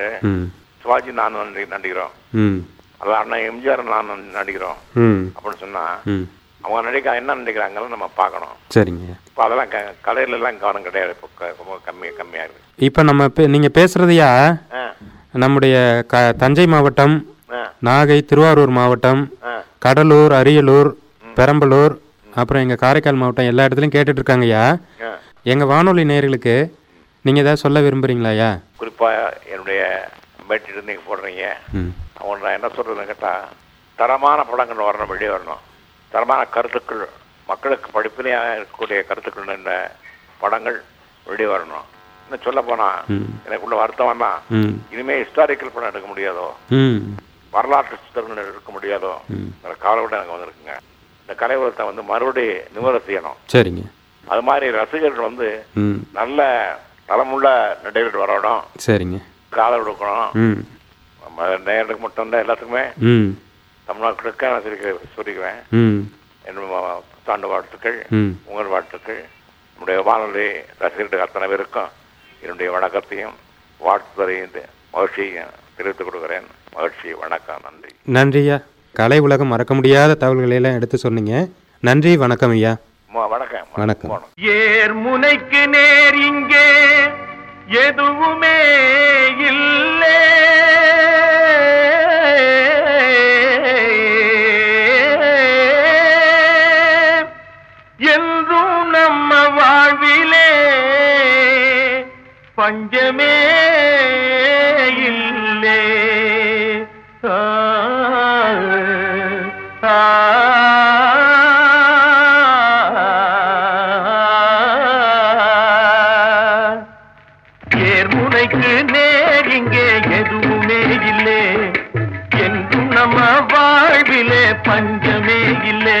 சிவாஜி நான் நடி நடிக்கிறோம். ம். அதான் அண்ணன் எம்ஜிஆர் நான் நடிக்கிறோம். ம். அப்படின்னு சொன்னா ம். அவங்க நடிக்க என்ன நடிக்கிறாங்கன்னு நம்ம பார்க்கணும். சரிங்க. இப்போ அதெல்லாம் க கலையில எல்லாம் கவனம் கிடையாது. இப்போ ரொம்ப கம்மி கம்மியாக இருக்குது இப்போ நம்ம பே நீங்கள் பேசுகிறதையா நம்முடைய க தஞ்சை மாவட்டம் நாகை திருவாரூர் மாவட்டம் கடலூர் அரியலூர் பெரம்பலூர் அப்புறம் எங்கள் காரைக்கால் மாவட்டம் எல்லா இடத்துலையும் கேட்டுட்டு இருக்காங்கய்யா எங்கள் வானொலி நேயர்களுக்கு நீங்கள் ஏதாவது சொல்ல விரும்புகிறீங்களாய்யா குறிப்பாக என்னுடைய பேட்டிட்டு நீங்கள் போடுறீங்க. அவங்க நான் என்ன சொல்கிறதுன்னு கேட்டால் தரமான படங்கள் வரணும் வெளியே வரணும். தரமான கருத்துக்கள் மக்களுக்கு படிப்பினையாக இருக்கக்கூடிய கருத்துக்கள் என்ற படங்கள் வெளியே வரணும். இன்னும் சொல்ல போனா. எனக்குள்ள வருத்தம் தான் இனிமே ஹிஸ்டாரிக்கல் படம் எடுக்க முடியாதோ? வரலாற்று சித்திரங்கள் எடுக்க முடியாதோ? என்ற கவலை எனக்கு வந்திருக்குங்க. இந்த கலைவரத்தை வந்து மறுபடியும் நிவர செய்யணும். சரிங்க. அது மாதிரி ரசிகர்கள் வந்து நல்ல தளமுள்ள நடிகர்கள் வரணும். சரிங்க. காதல் கொடுக்கணும். ம். நம்ம நேயர்களுக்கு மட்டும் இல்லை எல்லாத்துக்குமே. தமிழ்நாட்டுக்கு நான் சொல்லி சொல்லிக்குவேன் என்னுடைய புத்தாண்டு வாழ்த்துக்கள் உங்கள் வாழ்த்துக்கள். நம்முடைய வானொலி ரசிகர்கள் அத்தனை பேருக்கும் என்னுடைய வணக்கத்தையும் வாழ்த்துதலையும் மகிழ்ச்சியையும் தெரிவித்துக் கொடுக்கிறேன் மகிழ்ச்சி வணக்கம் நன்றி. நன்றியா கலை உலகம் மறக்க முடியாத தகவல்களை எல்லாம் எடுத்து சொன்னீங்க. நன்றி வணக்கம் ஐயா. ம- வணக்கம் வணக்கம். ஏர் முனைக்கு நேர் இங்கே எதுவுமே இல்லை. வாழ்விலே பஞ்சமே இல்லே ஆ, ஆ. ஏர்முனைக்கு நேர் இங்கே எதுவுமே இல்லே என்றும் நம்ம வாழ்விலே பஞ்சமே இல்லே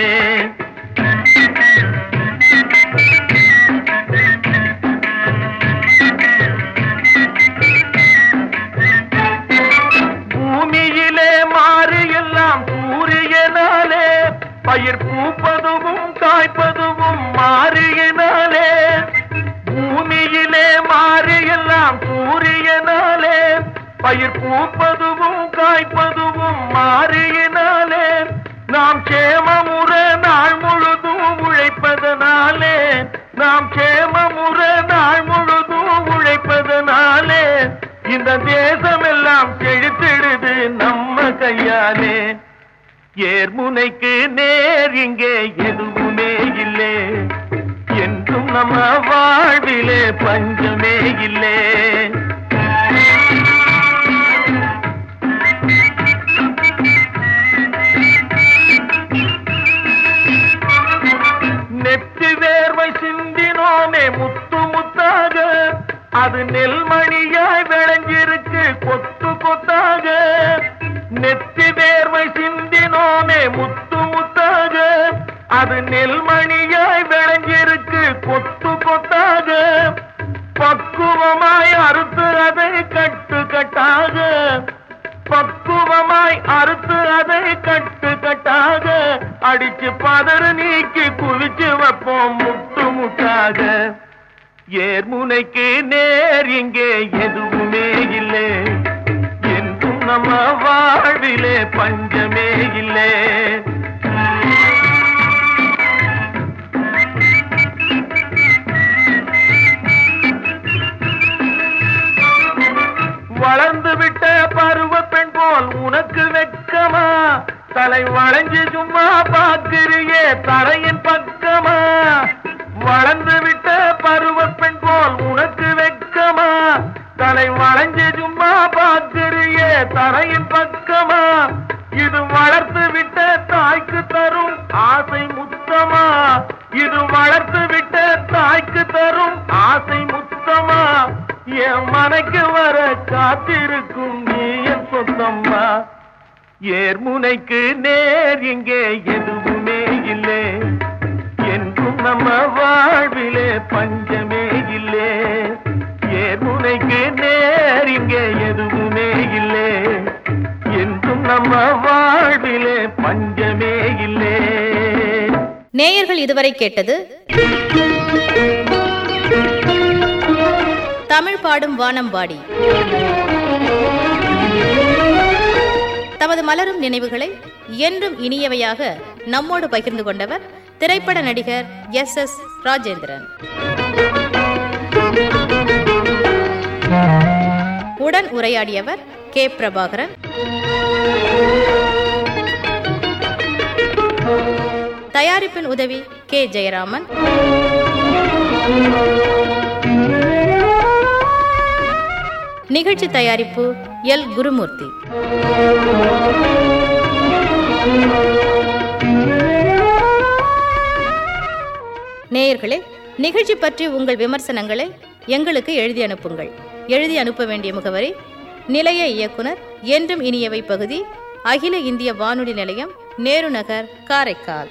ஏர்முனைக்கு நேர் இங்கே எதுவுமே இல்லை. என்றும் நம்ம வாழ்விலே பஞ்சமே இல்லை. பார்க்கிறியே தரையின் பக்கமா? வளர்ந்து விட்ட பருவ பெண் போல் உனக்கு வெட்கமா தலை வளைஞ்சு சும்மா பார்க்கிறியே தரையின் பக்கமா? இது வளர்த்து விட்ட தாய்க்கு தரும் ஆசை முத்தமா? இது வளர்த்து விட்ட தாய்க்கு தரும் ஆசை முத்தமா? என் மனைக்கு வர காத்திருக்கும் நீ என் சொந்தம்மா. ஏர்முனைக்கு நேர் இங்கே எதுவுமே இல்லை. என்றும் நம்ம வாழ்விலே பஞ்சமே இல்லை. ஏர்முனைக்கு நேர் இங்கே எதுவுமே இல்லை. என்றும் நம்ம வாழ்விலே பஞ்சமே இல்லை. நேயர்கள் இதுவரை கேட்டது தமிழ் பாடும் வானம்பாடி தமது மலரும் நினைவுகளை என்றும் இனியவையாக நம்மோடு பகிர்ந்து கொண்டவர் திரைப்பட நடிகர் எஸ் எஸ் ராஜேந்திரன். உடன் உரையாடியவர் கே பிரபாகரன். தயாரிப்பின் உதவி கே ஜெயராமன். நிகழ்ச்சி தயாரிப்பு எல். குருமூர்த்தி. நேயர்களே நிகழ்ச்சி பற்றி உங்கள் விமர்சனங்களை எங்களுக்கு எழுதி அனுப்புங்கள். எழுதி அனுப்ப வேண்டிய முகவரி நிலைய இயக்குனர் என்றும் இனியவை பகுதி அகில இந்திய வானொலி நிலையம் நேரு நகர் காரைக்கால்.